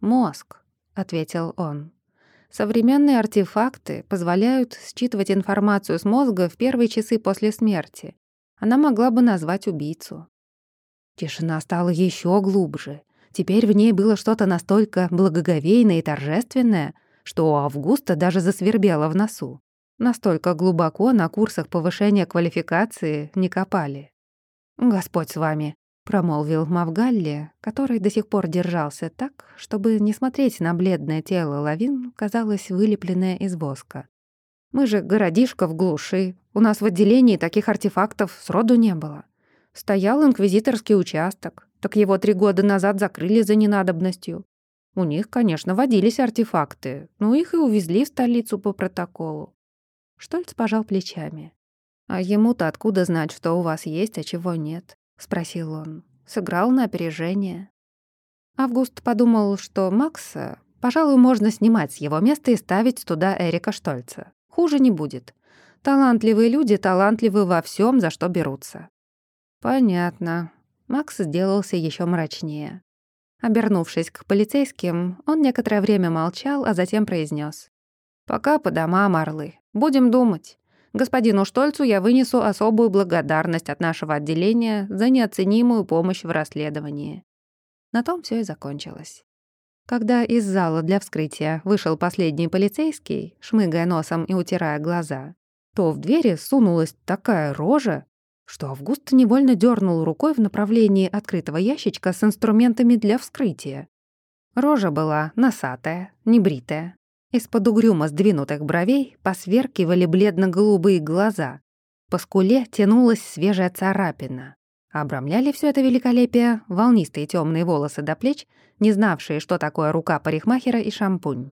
«Мозг», — ответил он. Современные артефакты позволяют считывать информацию с мозга в первые часы после смерти. Она могла бы назвать убийцу. Тишина стала еще глубже. Теперь в ней было что-то настолько благоговейное и торжественное, что у Августа даже засвербело в носу. Настолько глубоко на курсах повышения квалификации не копали. «Господь с вами», промолвил Мавгалли, который до сих пор держался так, чтобы не смотреть на бледное тело лавин, казалось вылепленное из воска. «Мы же городишко в глуши, у нас в отделении таких артефактов сроду не было. Стоял инквизиторский участок, так его три года назад закрыли за ненадобностью. У них, конечно, водились артефакты, но их и увезли в столицу по протоколу». Штольц пожал плечами. «А ему-то откуда знать, что у вас есть, а чего нет?» — спросил он. Сыграл на опережение. Август подумал, что Макса, пожалуй, можно снимать с его места и ставить туда Эрика Штольца. Хуже не будет. Талантливые люди талантливы во всем, за что берутся. Понятно. Макс сделался еще мрачнее. Обернувшись к полицейским, он некоторое время молчал, а затем произнес: «Пока по домам, орлы. Будем думать. Господину Штольцу я вынесу особую благодарность от нашего отделения за неоценимую помощь в расследовании». На том все и закончилось. Когда из зала для вскрытия вышел последний полицейский, шмыгая носом и утирая глаза, то в двери сунулась такая рожа, что Август невольно дернул рукой в направлении открытого ящичка с инструментами для вскрытия. Рожа была носатая, небритая, из-под угрюмо сдвинутых бровей посверкивали бледно-голубые глаза. По скуле тянулась свежая царапина. Обрамляли все это великолепие волнистые темные волосы до плеч, не знавшие, что такое рука парикмахера и шампунь.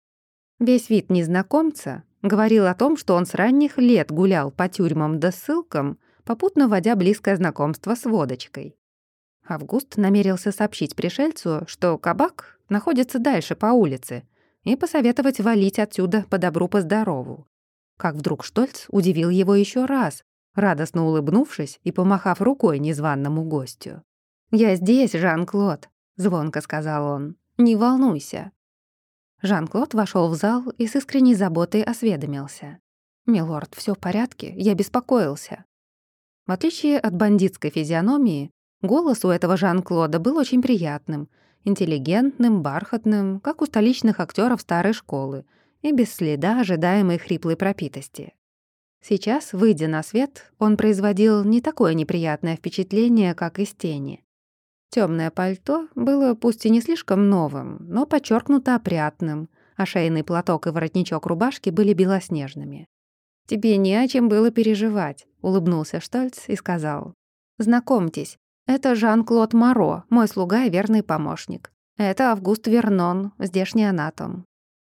Весь вид незнакомца говорил о том, что он с ранних лет гулял по тюрьмам да ссылкам, попутно вводя близкое знакомство с водочкой. Август намерился сообщить пришельцу, что кабак находится дальше по улице — и посоветовать валить отсюда по добру, по здорову. Как вдруг Штольц удивил его еще раз, радостно улыбнувшись и помахав рукой незваному гостю. «Я здесь, Жан-Клод», — звонко сказал он. «Не волнуйся». Жан-Клод вошел в зал и с искренней заботой осведомился. «Милорд, все в порядке? Я беспокоился». В отличие от бандитской физиономии, голос у этого Жан-Клода был очень приятным — интеллигентным, бархатным, как у столичных актеров старой школы, и без следа ожидаемой хриплой пропитости. Сейчас, выйдя на свет, он производил не такое неприятное впечатление, как из тени. Темное пальто было пусть и не слишком новым, но подчеркнуто опрятным, а шейный платок и воротничок рубашки были белоснежными. «Тебе не о чем было переживать», — улыбнулся Штольц и сказал. «Знакомьтесь, это Жан-Клод Моро, мой слуга и верный помощник. Это Август Вернон, здешний анатом.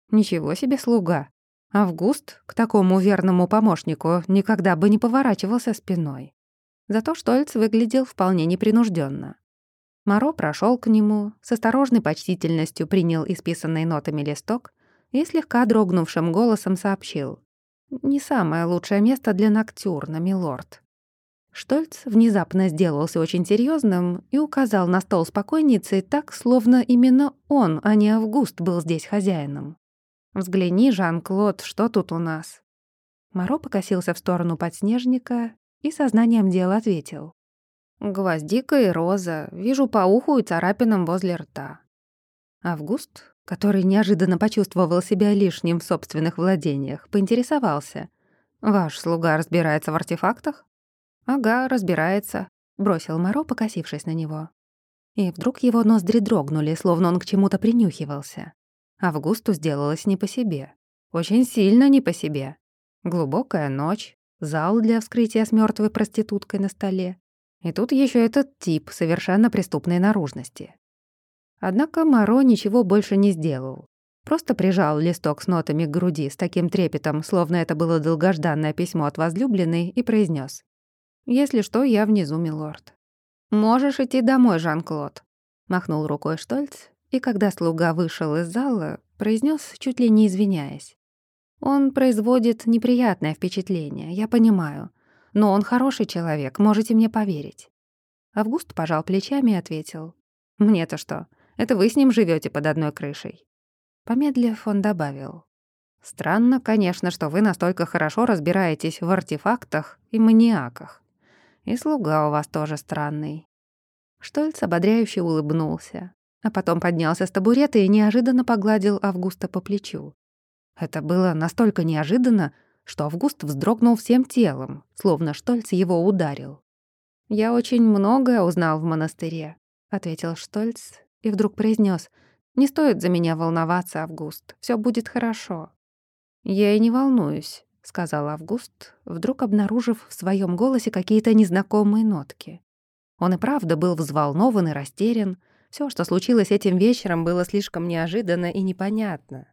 Ничего себе слуга. Август к такому верному помощнику никогда бы не поворачивался спиной. Зато Штольц выглядел вполне непринужденно. Моро прошел к нему, с осторожной почтительностью принял исписанный нотами листок и слегка дрогнувшим голосом сообщил. «Не самое лучшее место для ноктюрна, милорд. Штольц внезапно сделался очень серьезным и указал на стол с покойницей так, словно именно он, а не Август, был здесь хозяином. «Взгляни, Жан-Клод, что тут у нас?» Моро покосился в сторону подснежника и сознанием дела ответил. «Гвоздика и роза. Вижу по уху и царапинам возле рта». Август, который неожиданно почувствовал себя лишним в собственных владениях, поинтересовался. «Ваш слуга разбирается в артефактах?» «Ага, разбирается», — бросил Моро, покосившись на него. И вдруг его ноздри дрогнули, словно он к чему-то принюхивался. Августу сделалось не по себе. Очень сильно не по себе. Глубокая ночь, зал для вскрытия с мертвой проституткой на столе. И тут еще этот тип совершенно преступной наружности. Однако Моро ничего больше не сделал. Просто прижал листок с нотами к груди с таким трепетом, словно это было долгожданное письмо от возлюбленной, и произнес: если что, я внизу, милорд. Можешь идти домой, Жан-Клод, махнул рукой Штольц, и когда слуга вышел из зала, произнес чуть ли не извиняясь. Он производит неприятное впечатление, я понимаю. Но он хороший человек, можете мне поверить. Август пожал плечами и ответил. «Мне-то что? Это вы с ним живете под одной крышей». Помедлив, он добавил. «Странно, конечно, что вы настолько хорошо разбираетесь в артефактах и маниаках. И слуга у вас тоже странный». Штольц ободряюще улыбнулся, а потом поднялся с табурета и неожиданно погладил Августа по плечу. Это было настолько неожиданно, что Август вздрогнул всем телом, словно Штольц его ударил. «Я очень многое узнал в монастыре», — ответил Штольц и вдруг произнес: «Не стоит за меня волноваться, Август, все будет хорошо». «Я и не волнуюсь сказал Август, вдруг обнаружив в своем голосе какие-то незнакомые нотки. Он и правда был взволнован и растерян. Все, что случилось этим вечером, было слишком неожиданно и непонятно.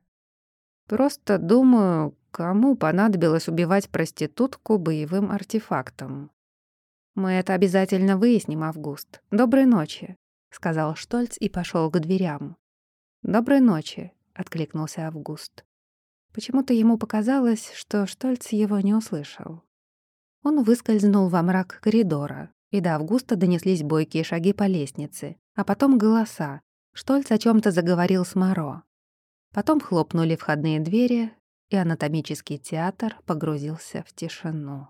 Просто думаю, кому понадобилось убивать проститутку боевым артефактом. Мы это обязательно выясним, Август. Доброй ночи, сказал Штольц и пошел к дверям. Доброй ночи, откликнулся Август. Почему-то ему показалось, что Штольц его не услышал. Он выскользнул во мрак коридора, и до Августа донеслись бойкие шаги по лестнице, а потом голоса. Штольц о чем то заговорил с Моро. Потом хлопнули входные двери, и анатомический театр погрузился в тишину.